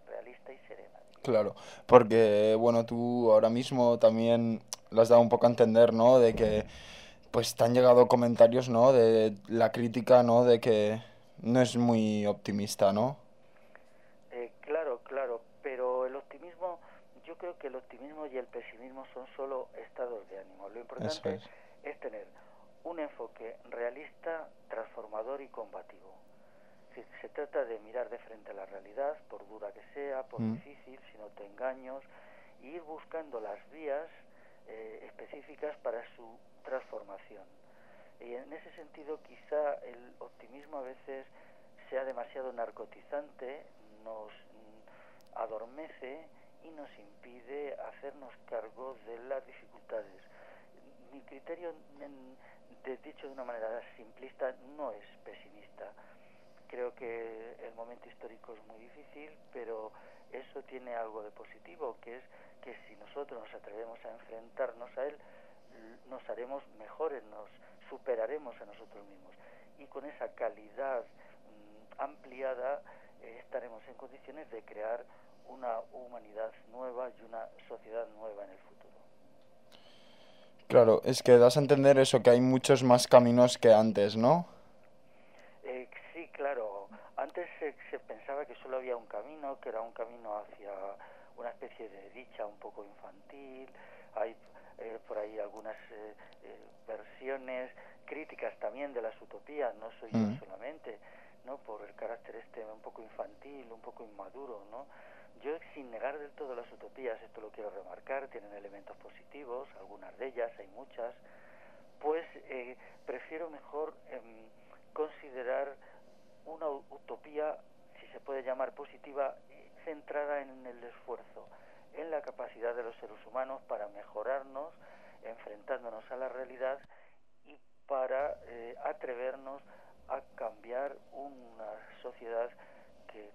realista y serena Claro, porque bueno, tú ahora mismo también lo has dado un poco a entender, ¿no? De que pues te han llegado comentarios, ¿no? De la crítica, ¿no? De que no es muy optimista, ¿no? Eh, claro, claro, pero el optimismo, yo creo que el optimismo y el pesimismo son solo estados de ánimo. Lo importante es. tener un enfoque realista, transformador y combativo. Decir, se trata de mirar de frente a la realidad, por dura que sea, por Mm. difícil, si no te engaños, y ir buscando las vías eh, específicas para su transformación. Y en ese sentido, quizá el optimismo a veces sea demasiado narcotizante, nos mm, adormece y nos impide hacernos cargo de las dificultades. Mi criterio, de- dicho de una manera simplista, no es pesimista. Creo que el momento histórico es muy difícil, pero eso tiene algo de positivo, que es que si nosotros nos atrevemos a enfrentarnos a él, nos haremos mejores, nos superaremos a nosotros mismos. Y con esa calidad mm, ampliada eh, estaremos en condiciones de crear una humanidad nueva y una sociedad nueva en el futuro. Claro, es que das a entender eso, que hay muchos más caminos que antes, ¿no? Eh, sí, claro. Antes se, se pensaba que solo había un camino, que era un camino hacia una especie de dicha un poco infantil. Hay eh, por ahí algunas eh, eh, versiones críticas también de las utopías, no soy Mm. yo solamente, ¿no? Por el carácter este un poco infantil, un poco inmaduro, ¿no? Yo sin negar del todo las utopías, esto lo quiero remarcar, tienen elementos positivos, algunas de ellas, hay muchas, pues eh, prefiero mejor em, considerar una utopía, si se puede llamar positiva, eh, centrada en el esfuerzo, en la capacidad de los seres humanos para mejorarnos, enfrentándonos a la realidad y para eh, atrevernos a cambiar una sociedad que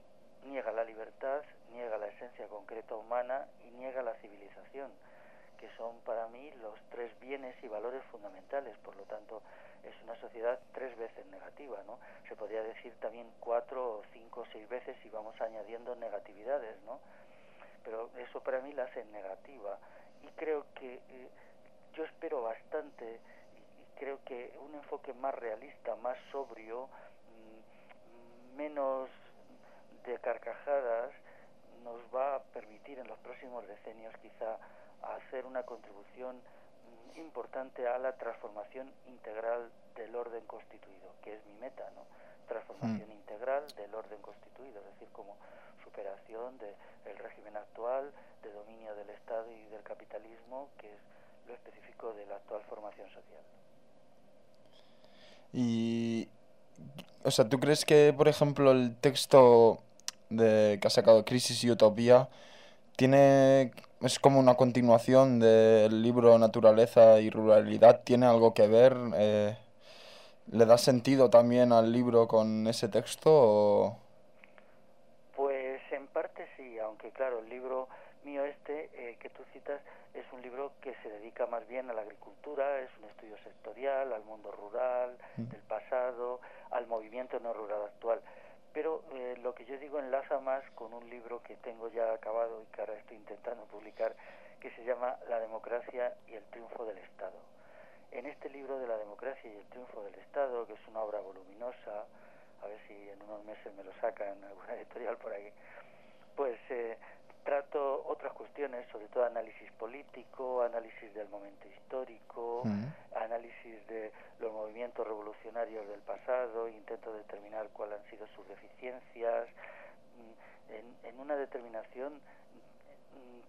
niega la libertad, niega la esencia concreta humana y niega la civilización, que son para mí los tres bienes y valores fundamentales. Por lo tanto, es una sociedad tres veces negativa, ¿no? Se podría decir también cuatro cinco o seis veces si vamos añadiendo negatividades, ¿no? Pero eso para mí la hace negativa. Y creo que eh, yo espero bastante y creo que un enfoque más realista, más sobrio, mm, menos de carcajadas, nos va a permitir en los próximos decenios quizá hacer una contribución mm, importante a la transformación integral del orden constituido, que es mi meta, ¿no? Transformación integral del orden constituido, es decir, como superación del régimen actual, de dominio del Estado y del capitalismo, que es lo específico de la actual formación social. Y, o sea, ¿tú crees que, por ejemplo, el texto de que ha sacado Crisis y Utopía tiene, es como una continuación del libro Naturaleza y Ruralidad? ¿Tiene algo que ver? Eh, ¿Le da sentido también al libro con ese texto? O... Pues en parte sí, aunque claro, el libro mío este eh, que tú citas es un libro que se dedica más bien a la agricultura, es un estudio sectorial, al mundo rural, del pasado, al movimiento no rural actual. Pero eh, lo que yo digo enlaza más con un libro que tengo ya acabado y que ahora estoy intentando publicar, que se llama La democracia y el triunfo del Estado. En este libro de la democracia y el triunfo del Estado, que es una obra voluminosa, a ver si en unos meses me lo sacan alguna editorial por ahí, pues eh, trato otras cuestiones, sobre todo análisis político, análisis del momento histórico, análisis de los movimientos revolucionarios del pasado, intento determinar cuáles han sido sus deficiencias, mm, en, en una determinación mm,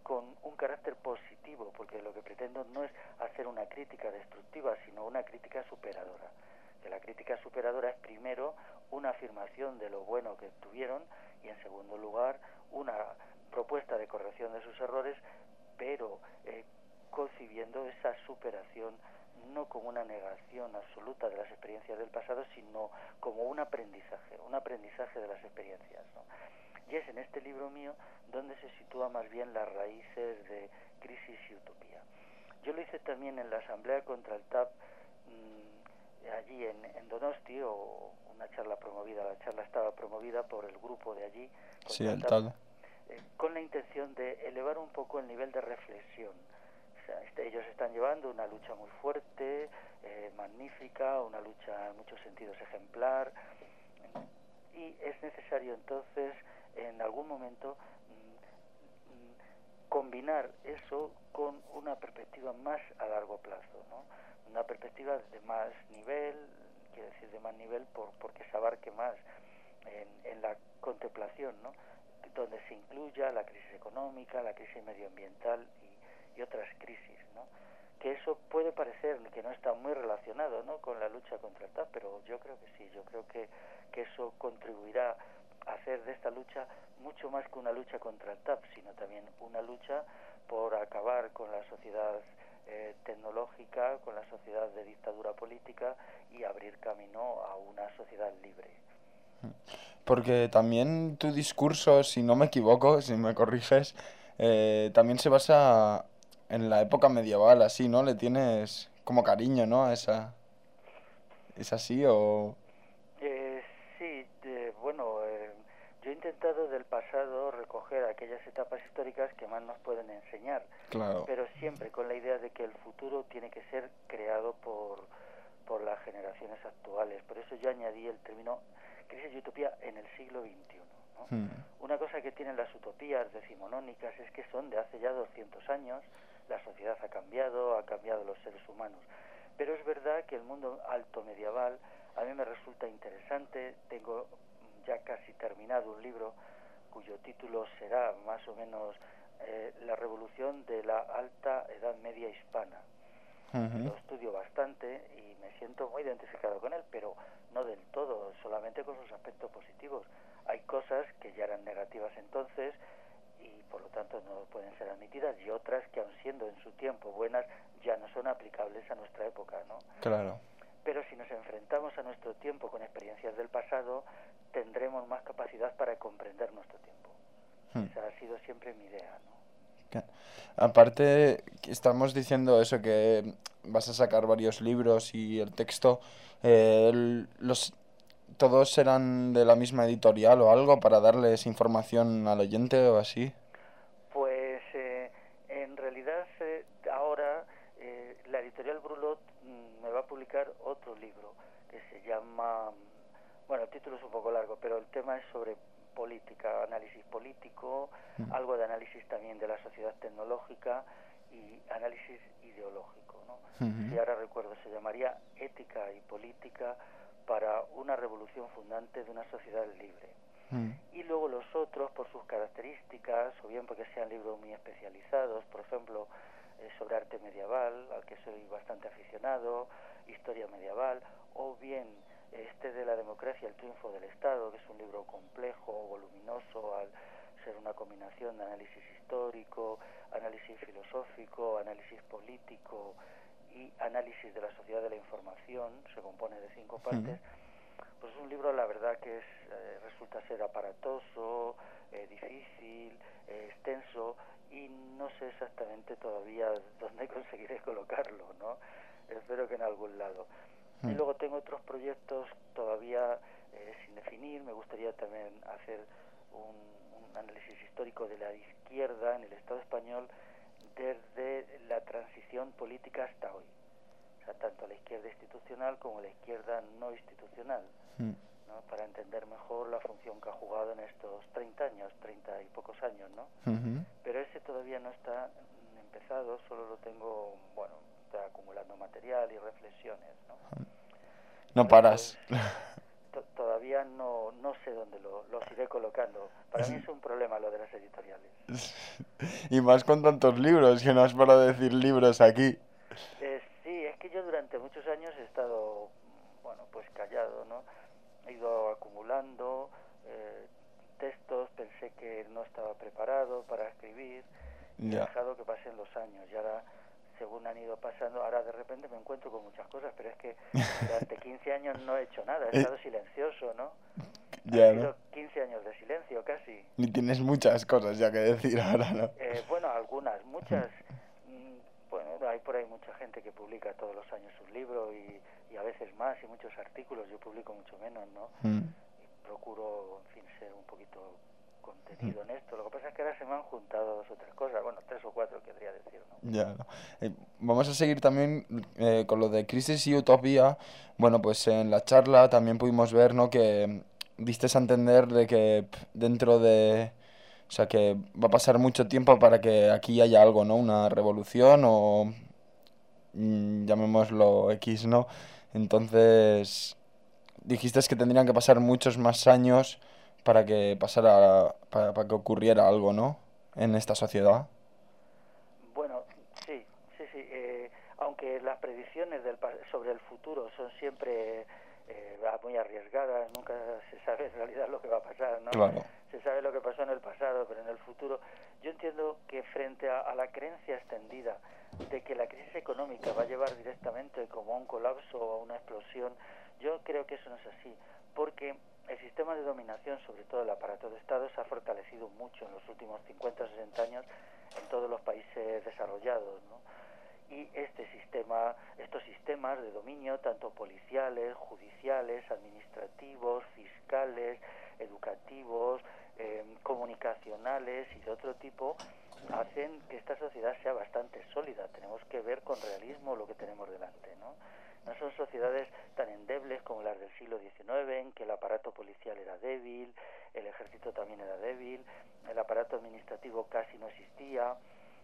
con un carácter positivo, porque lo que pretendo no es hacer una crítica destructiva, sino una crítica superadora. Que la crítica superadora es primero una afirmación de lo bueno que tuvieron y en segundo lugar una propuesta de corrección de sus errores, pero eh, concibiendo esa superación no como una negación absoluta de las experiencias del pasado, sino como un aprendizaje, un aprendizaje de las experiencias. ¿no? Y es en este libro mío donde se sitúa más bien las raíces de crisis y utopía. Yo lo hice también en la Asamblea contra el TAP, mmm, allí en, en, Donosti, o una charla promovida, la charla estaba promovida por el grupo de allí. Sí, el TAP. Eh, con la intención de elevar un poco el nivel de reflexión. O sea, este, ellos están llevando una lucha muy fuerte, eh, magnífica, una lucha en muchos sentidos ejemplar, y es necesario entonces en algún momento combinar eso con una perspectiva más a largo plazo, ¿no? una perspectiva de más nivel, quiero decir de más nivel por, porque se abarque más en, en la contemplación, ¿no? donde se incluya la crisis económica, la crisis medioambiental y, y otras crisis, ¿no? que eso puede parecer que no está muy relacionado ¿no? con la lucha contra el TAP, pero yo creo que sí, yo creo que, que eso contribuirá a hacer de esta lucha mucho más que una lucha contra el TAP, sino también una lucha por acabar con la sociedad eh, tecnológica, con la sociedad de dictadura política y abrir camino a una sociedad libre. Porque también tu discurso, si no me equivoco, si me corriges, eh, también se basa en la época medieval, así, ¿no? Le tienes como cariño, ¿no? A esa... ¿Es así o...? Eh, sí, de, bueno, eh, yo he intentado del pasado recoger aquellas etapas históricas que más nos pueden enseñar, claro. pero siempre con la idea de que el futuro tiene que ser creado por, por las generaciones actuales. Por eso yo añadí el término crisis y utopía en el siglo XXI. ¿no? Hmm. Una cosa que tienen las utopías decimonónicas es que son de hace ya 200 años, la sociedad ha cambiado, ha cambiado los seres humanos. Pero es verdad que el mundo alto medieval a mí me resulta interesante. Tengo ya casi terminado un libro cuyo título será más o menos eh, La revolución de la alta edad media hispana. Uh -huh. Lo estudio bastante y me siento muy identificado con él, pero no del todo, solamente con sus aspectos positivos. Hay cosas que ya eran negativas entonces y por lo tanto no pueden ser admitidas y otras que aun siendo en su tiempo buenas ya no son aplicables a nuestra época, ¿no? Claro. Pero si nos enfrentamos a nuestro tiempo con experiencias del pasado, tendremos más capacidad para comprender nuestro tiempo. Hmm. Esa ha sido siempre mi idea, ¿no? Aparte, estamos diciendo eso, que vas a sacar varios libros y el texto, eh, los, ¿todos serán de la misma editorial o algo para darles información al oyente o así? Pues eh, en realidad eh, ahora eh, la editorial Brulot mm, me va a publicar otro libro que se llama, bueno, el título es un poco largo, pero el tema es sobre política, análisis político, Mm. algo de análisis también de la sociedad tecnológica y análisis ideológico. ¿no? Si ahora recuerdo, se llamaría Ética y Política para una revolución fundante de una sociedad libre. Mm. Y luego los otros, por sus características, o bien porque sean libros muy especializados, por ejemplo, eh, sobre arte medieval, al que soy bastante aficionado, historia medieval, o bien este de la democracia, el triunfo del Estado, que es un libro complejo, voluminoso, al ser una combinación de análisis histórico, análisis filosófico, análisis político y análisis de la sociedad de la información, se compone de cinco partes. Pues es un libro, la verdad, que es, eh, resulta ser aparatoso, eh, difícil, eh, extenso y no sé exactamente todavía dónde conseguiré colocarlo, ¿no? Espero que en algún lado. Y Mm. luego tengo otros proyectos todavía eh, sin definir. Me gustaría también hacer un análisis histórico de la izquierda en el Estado español desde la transición política hasta hoy. O sea, tanto la izquierda institucional como la izquierda no institucional. Mm. ¿no? Para entender mejor la función que ha jugado en estos 30 años, 30 y pocos años, ¿no? Pero ese todavía no está empezado, solo lo tengo, bueno, está acumulando material y reflexiones, ¿no? No paras. To- todavía no, no sé dónde lo, los iré colocando. Para mí es un problema lo de las editoriales. y más con tantos libros, que no has parado de decir libros aquí. Eh, sí, es que yo durante muchos años he estado, bueno, pues callado, ¿no? He ido acumulando eh, textos, pensé que no estaba preparado para escribir, y he dejado que pasen los años. Y ahora, según han ido pasando, ahora de repente me encuentro con muchas cosas, pero es que durante 15 años no he hecho nada, he Eh. estado silencioso, ¿no? Ya, ¿no? sido 15 años de silencio casi. Y tienes muchas cosas ya que decir ahora, ¿no? Eh, bueno, algunas, muchas. mm, Bueno, hay por ahí mucha gente que publica todos los años un libro y, y a veces más y muchos artículos. Yo publico mucho menos, ¿no? Mm. Y procuro, en fin, ser un poquito contenido en esto. Lo que pasa es que ahora se me han juntado dos o tres cosas. Bueno, tres o cuatro querría decir, ¿no? Ya, no. Eh, vamos a seguir también eh, con lo de crisis y utopía. Bueno, pues en la charla también pudimos ver, ¿no? Que diste a entender de que dentro de... O sea, que va a pasar mucho tiempo para que aquí haya algo, ¿no? Una revolución o... mm, llamémoslo X, ¿no? Entonces, dijiste que tendrían que pasar muchos más años para que pasara, para, para que ocurriera algo, ¿no? En esta sociedad. Bueno, sí, sí, sí. eh, aunque las predicciones del, sobre el futuro son siempre eh, muy arriesgadas, nunca se sabe en realidad lo que va a pasar, ¿no? Claro. Se sabe lo que pasó en el pasado, pero en el futuro. Yo entiendo que frente a, a la creencia extendida de que la crisis económica va a llevar directamente como a un colapso o a una explosión, yo creo que eso no es así, porque el sistema de dominación, sobre todo el aparato de Estado, se ha fortalecido mucho en los últimos 50 o 60 años en todos los países desarrollados, ¿no? Y este sistema, estos sistemas de dominio, tanto policiales, judiciales, administrativos, fiscales, educativos, eh, comunicacionales y de otro tipo, hacen que esta sociedad sea bastante sólida. Tenemos que ver con realismo lo que tenemos delante, ¿no? No son sociedades tan endebles como las del siglo XIX, en que el aparato policial era débil, el ejército también era débil, el aparato administrativo casi no existía.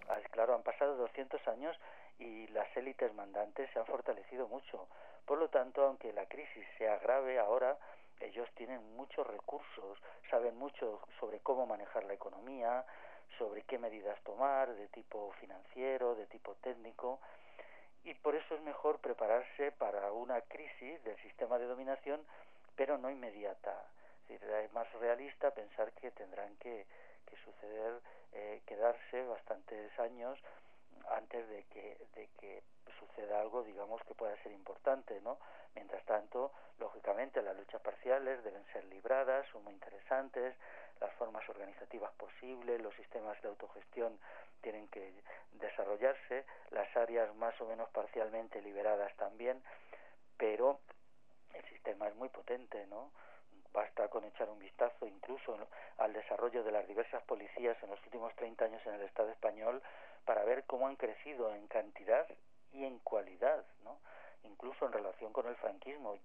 Ah, Claro, han pasado 200 años y las élites mandantes se han fortalecido mucho. Por lo tanto, aunque la crisis sea grave ahora, ellos tienen muchos recursos, saben mucho sobre cómo manejar la economía, sobre qué medidas tomar de tipo financiero, de tipo técnico, y por eso es mejor prepararse para una crisis del sistema de dominación, pero no inmediata. Es más realista pensar que tendrán que, que suceder, eh, quedarse bastantes años antes de que, de que suceda algo, digamos, que pueda ser importante, ¿no? Mientras tanto, lógicamente, las luchas parciales deben ser libradas, son muy interesantes, las formas organizativas posibles, los sistemas de autogestión tienen que desarrollarse, las áreas más o menos parcialmente liberadas también, pero el sistema es muy potente, ¿no? Basta con echar un vistazo incluso al desarrollo de las diversas policías en los últimos 30 años en el Estado español para ver cómo han crecido en cantidad y en cualidad, ¿no? Incluso en relación con el franquismo,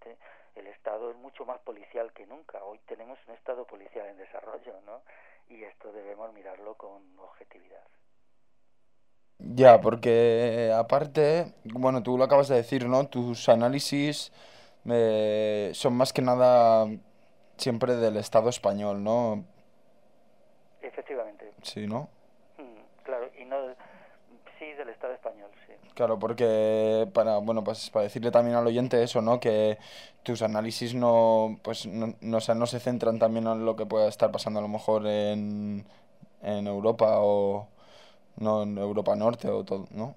el Estado es mucho más policial que nunca. Hoy tenemos un Estado policial en desarrollo, ¿no? Y esto debemos mirarlo con objetividad. Ya, porque aparte, bueno, tú lo acabas de decir, ¿no? Tus análisis eh, son más que nada siempre del Estado español, ¿no? Efectivamente. Sí, ¿no? Mm, Claro, y no... Sí, del Estado español, sí. Claro, porque para, bueno, pues para decirle también al oyente eso, ¿no? Que tus análisis no, pues, no, no, o sea, no se centran también en lo que pueda estar pasando a lo mejor en, en Europa o no en Europa Norte o todo, ¿no?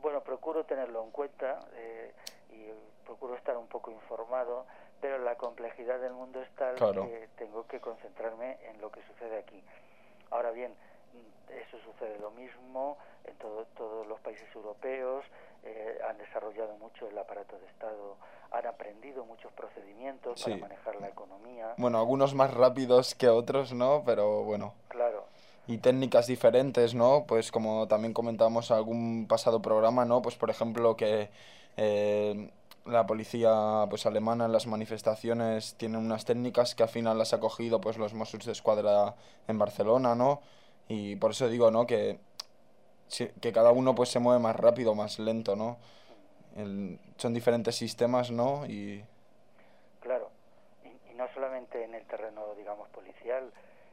Bueno, procuro tenerlo en cuenta eh, y procuro estar un poco informado, pero la complejidad del mundo es tal Claro. que tengo que concentrarme en lo que sucede aquí. Ahora bien, eso sucede lo mismo en todo- todos los países europeos, eh, han desarrollado mucho el aparato de Estado, han aprendido muchos procedimientos Sí. para manejar la economía. Bueno, algunos más rápidos que otros, ¿no? Pero bueno. Claro. Y técnicas diferentes, ¿no? Pues como también comentamos en algún pasado programa, ¿no? Pues por ejemplo que eh, la policía pues alemana en las manifestaciones tiene unas técnicas que al final las ha cogido pues los Mossos de Escuadra en Barcelona, ¿no? Y por eso digo, ¿no? Que, que cada uno pues se mueve más rápido, más lento, ¿no? El- son diferentes sistemas, ¿no? Y Claro, y, y no solamente en el terreno, digamos, policial,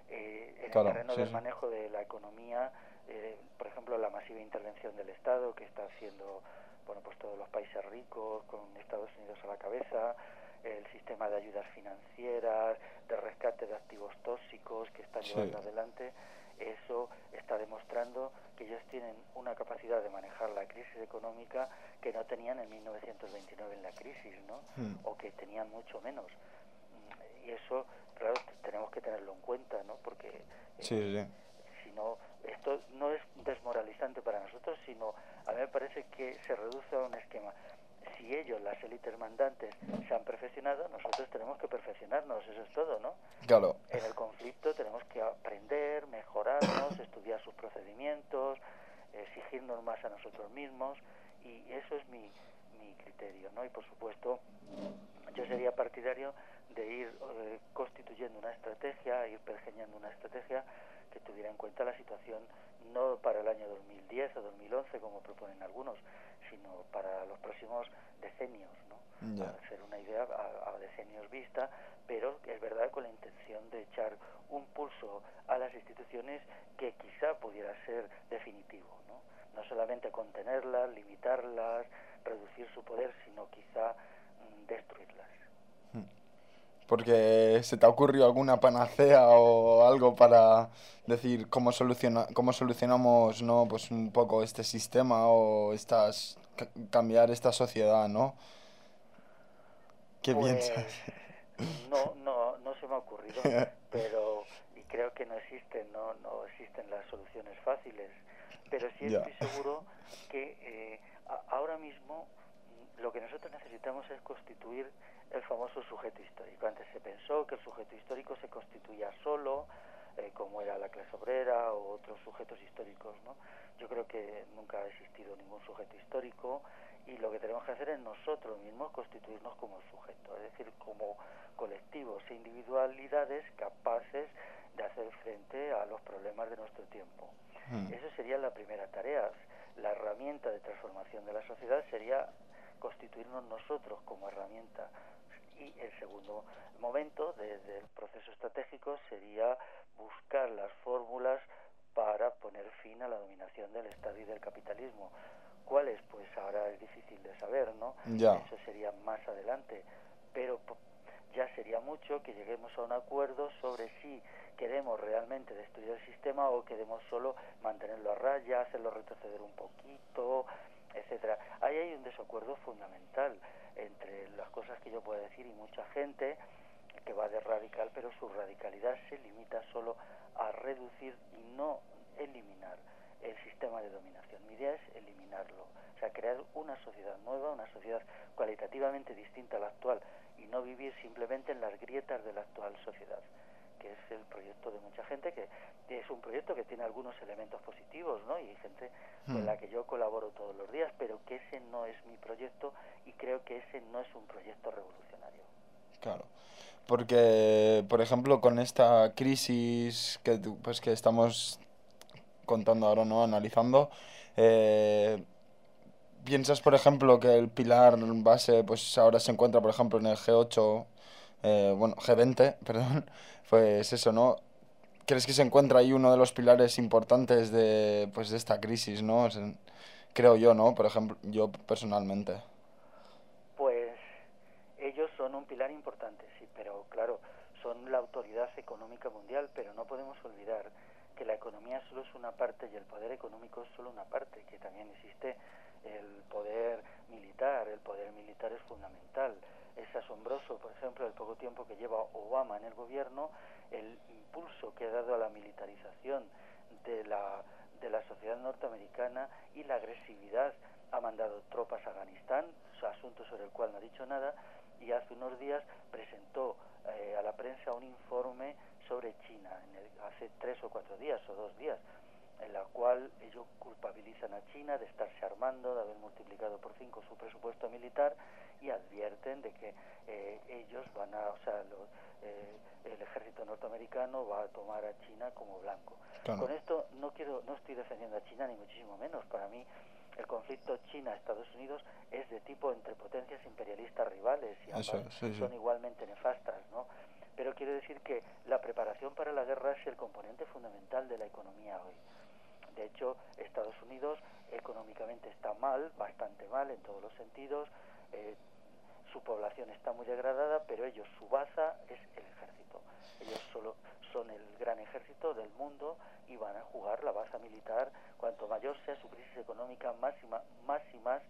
eh, en Claro, el terreno sí, del sí. manejo de la economía, eh, por ejemplo, la masiva intervención del Estado que está haciendo, bueno, pues todos los países ricos, con Estados Unidos a la cabeza, el sistema de ayudas financieras, de rescate de activos tóxicos que están Sí. llevando adelante, eso está demostrando que ellos tienen una capacidad de manejar la crisis económica que no tenían en 1929 en la crisis, ¿no? Hmm. O que tenían mucho menos. Mm, Y eso, claro, tenemos que tenerlo en cuenta, ¿no? Porque eh, sí, sí. si no, esto no es desmoralizante para nosotros, sino a mí me parece que se reduce a un esquema. Si ellos, las élites mandantes, se han perfeccionado, nosotros tenemos que perfeccionarnos, eso es todo, ¿no? Claro. En el conflicto tenemos que aprender, mejorarnos, estudiar sus procedimientos, exigirnos más a nosotros mismos y eso es mi, mi criterio, ¿no? Y por supuesto, yo sería partidario de ir eh, constituyendo una estrategia, ir pergeñando una estrategia que tuviera en cuenta la situación no para el año 2010 o 2011 como proponen algunos, sino para los próximos decenios, ¿no? Ya. Para hacer una idea a, a decenios vista, pero es verdad con la intención de echar un pulso a las instituciones que quizá pudiera ser definitivo, ¿no? No solamente contenerlas, limitarlas, reducir su poder, sino quizá mm, destruirlas. Porque se te ha ocurrido alguna panacea o algo para decir cómo soluciona, cómo solucionamos, ¿no? Pues un poco este sistema o estas ca- cambiar esta sociedad, ¿no? ¿Qué Pues, piensas? No, no, no se me ha ocurrido, pero y creo que no existen, no, no existen las soluciones fáciles, pero sí estoy seguro que eh, ahora mismo mm, lo que nosotros necesitamos es constituir el famoso sujeto histórico. Antes se pensó que el sujeto histórico se constituía solo, eh, como era la clase obrera o otros sujetos históricos, ¿no? Yo creo que nunca ha existido ningún sujeto histórico y lo que tenemos que hacer es nosotros mismos constituirnos como sujeto, es decir, como colectivos e individualidades capaces de hacer frente a los problemas de nuestro tiempo. Hmm. Esa sería la primera tarea. La herramienta de transformación de la sociedad sería constituirnos nosotros como herramienta. Y el segundo momento de- del proceso estratégico sería buscar las fórmulas para poner fin a la dominación del Estado y del capitalismo. ¿Cuáles? Pues ahora es difícil de saber, ¿no? Ya. Eso sería más adelante. Pero ya sería mucho que lleguemos a un acuerdo sobre si queremos realmente destruir el sistema o queremos solo mantenerlo a raya, hacerlo retroceder un poquito, etcétera. Ahí hay un desacuerdo fundamental entre las cosas que yo puedo decir y mucha gente que va de radical, pero su radicalidad se limita solo a reducir y no eliminar el sistema de dominación. Mi idea es eliminarlo, o sea, crear una sociedad nueva, una sociedad cualitativamente distinta a la actual y no vivir simplemente en las grietas de la actual sociedad, que es el proyecto de mucha gente, que es un proyecto que tiene algunos elementos positivos, ¿no? Y gente con Hmm. la que yo colaboro todos los días, pero que ese no es mi proyecto y creo que ese no es un proyecto revolucionario. Claro. Porque, por ejemplo, con esta crisis que, pues, que estamos contando ahora, ¿no? Analizando. Eh, ¿Piensas, por ejemplo, que el pilar base, pues ahora se encuentra, por ejemplo, en el G8, eh, bueno, G20, perdón, pues eso, ¿no? ¿Crees que se encuentra ahí uno de los pilares importantes de, pues, de esta crisis, ¿no? Creo yo, ¿no? Por ejemplo, yo personalmente. Pues ellos son un pilar importante, sí, pero claro, son la autoridad económica mundial, pero no podemos olvidar que la economía solo es una parte y el poder económico es solo una parte, que también existe el poder militar, el poder militar es fundamental. Es asombroso, por ejemplo, el poco tiempo que lleva Obama en el gobierno, el impulso que ha dado a la militarización de la, de la sociedad norteamericana y la agresividad. Ha mandado tropas a Afganistán, asunto sobre el cual no ha dicho nada, y hace unos días presentó eh, a la prensa un informe sobre China, en el- hace tres o cuatro días o dos días, en la cual ellos culpabilizan a China de estarse armando, de haber multiplicado por cinco su presupuesto militar y advierten de que eh, ellos van a, o sea, los, eh, el ejército norteamericano va a tomar a China como blanco. Claro. Con esto no quiero, no estoy defendiendo a China ni muchísimo menos. Para mí el conflicto China-Estados Unidos es de tipo entre potencias imperialistas rivales y ambas Eso son igualmente nefastas, ¿no? Pero quiero decir que la preparación para la guerra es el componente fundamental de la economía hoy. De hecho, Estados Unidos económicamente está mal, bastante mal en todos los sentidos. eh, su población está muy degradada, pero ellos, su baza es el ejército. Ellos solo son el gran ejército del mundo y van a jugar la baza militar. Cuanto mayor sea su crisis económica, más y más, más y más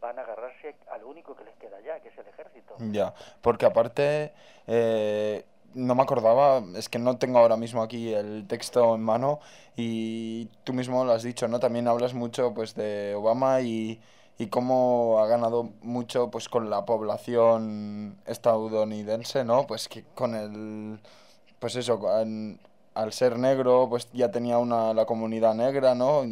van a agarrarse a lo único que les queda ya, que es el ejército. Ya, porque aparte, eh, no me acordaba, es que no tengo ahora mismo aquí el texto en mano y tú mismo lo has dicho, ¿no? También hablas mucho pues de Obama y, y cómo ha ganado mucho pues con la población estadounidense, ¿no? Pues que con el, pues eso, al ser negro pues ya tenía una, la comunidad negra, ¿no?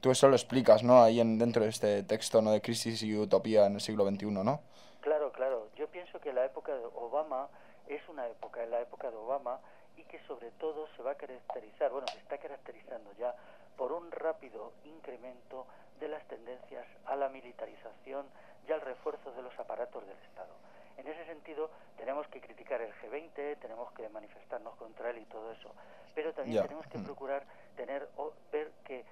Tú eso lo explicas, ¿no? Ahí en, dentro de este texto, ¿no? De crisis y utopía en el siglo XXI, ¿no? Claro, claro. Yo pienso que la época de Obama es una época, es la época de Obama, y que sobre todo se va a caracterizar, bueno, se está caracterizando ya por un rápido incremento de las tendencias a la militarización y al refuerzo de los aparatos del Estado. En ese sentido, tenemos que criticar el G20, tenemos que manifestarnos contra él y todo eso, pero también tenemos que mm. procurar tener o ver que eh,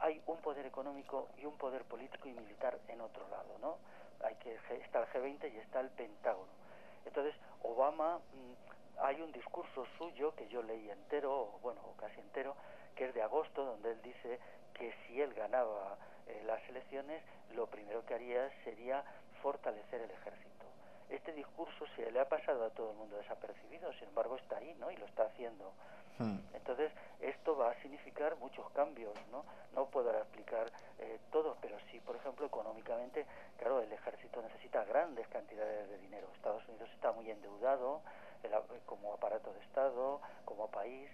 hay un poder económico y un poder político y militar en otro lado, ¿no? Hay que está el G20 y está el Pentágono. Entonces, Obama mm, hay un discurso suyo que yo leí entero, bueno, casi entero, que es de agosto, donde él dice que si él ganaba eh, las elecciones, lo primero que haría sería fortalecer el ejército. Este discurso se le ha pasado a todo el mundo desapercibido, sin embargo está ahí, ¿no? Y lo está haciendo. Entonces, esto va a significar muchos cambios, ¿no? No puedo explicar eh, todos, pero sí, por ejemplo, económicamente, claro, el ejército necesita grandes cantidades de dinero. Estados Unidos está muy endeudado el como aparato de Estado, como país,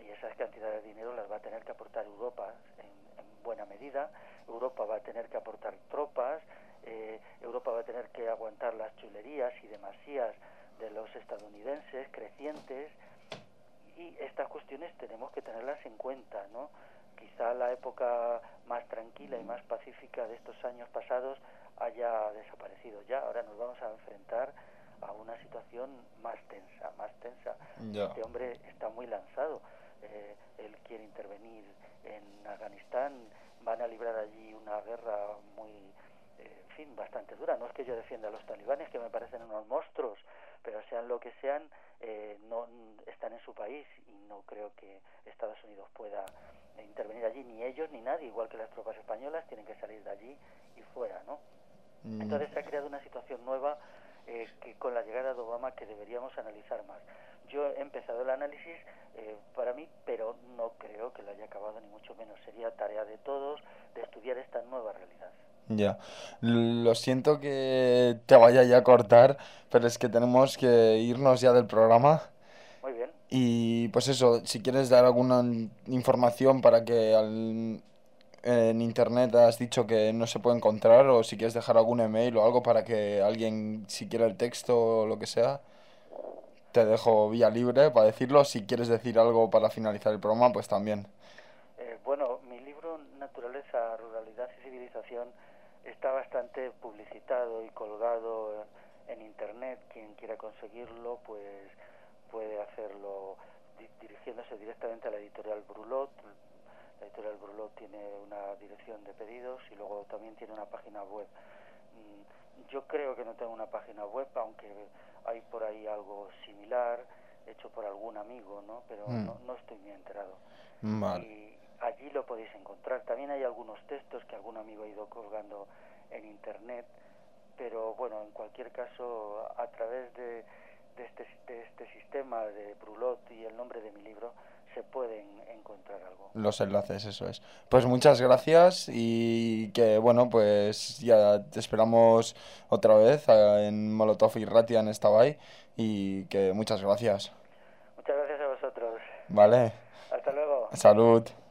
y esas cantidades de dinero las va a tener que aportar Europa en, en buena medida. Europa va a tener que aportar tropas, eh, Europa va a tener que aguantar las chulerías y demasías de los estadounidenses crecientes y estas cuestiones tenemos que tenerlas en cuenta, ¿no? Quizá la época más tranquila y más pacífica de estos años pasados haya desaparecido ya. Ahora nos vamos a enfrentar a una situación más tensa, más tensa. Este hombre está muy lanzado. Eh, él quiere intervenir en Afganistán. Van a librar allí una guerra muy, eh, en fin, bastante dura. No es que yo defienda a los talibanes, que me parecen unos monstruos, pero sean lo que sean, eh, no están en su país y no creo que Estados Unidos pueda intervenir allí, ni ellos ni nadie, igual que las tropas españolas, tienen que salir de allí y fuera, ¿no? Mm. Entonces se ha creado una situación nueva eh, que con la llegada de Obama que deberíamos analizar más. Yo he empezado el análisis eh, para mí, pero no creo que lo haya acabado ni mucho menos. Sería tarea de todos de estudiar esta nueva realidad. Ya, lo siento que te vaya ya a cortar, pero es que tenemos que irnos ya del programa. Muy bien. Y pues eso, si quieres dar alguna in- información para que al- en internet has dicho que no se puede encontrar, o si quieres dejar algún email o algo para que alguien, si quiere el texto o lo que sea, te dejo vía libre para decirlo. Si quieres decir algo para finalizar el programa, pues también. Eh, bueno, organización está bastante publicitado y colgado en internet. Quien quiera conseguirlo, pues puede hacerlo di- dirigiéndose directamente a la editorial Brulot. La editorial Brulot tiene una dirección de pedidos y luego también tiene una página web. Mm, Yo creo que no tengo una página web, aunque hay por ahí algo similar hecho por algún amigo, ¿no? Pero Mm. no, no estoy muy enterado. Vale. Y allí lo podéis encontrar. También hay algunos textos que algún amigo ha ido colgando en internet, pero bueno, en cualquier caso, a través de, de este, de este sistema de Brulot y el nombre de mi libro, se pueden encontrar algo. Los enlaces, eso es. Pues muchas gracias y que bueno, pues ya te esperamos otra vez eh, en Molotov y Ratia en Estabay y que muchas gracias. Muchas gracias a vosotros. Vale. Hasta luego. Salud.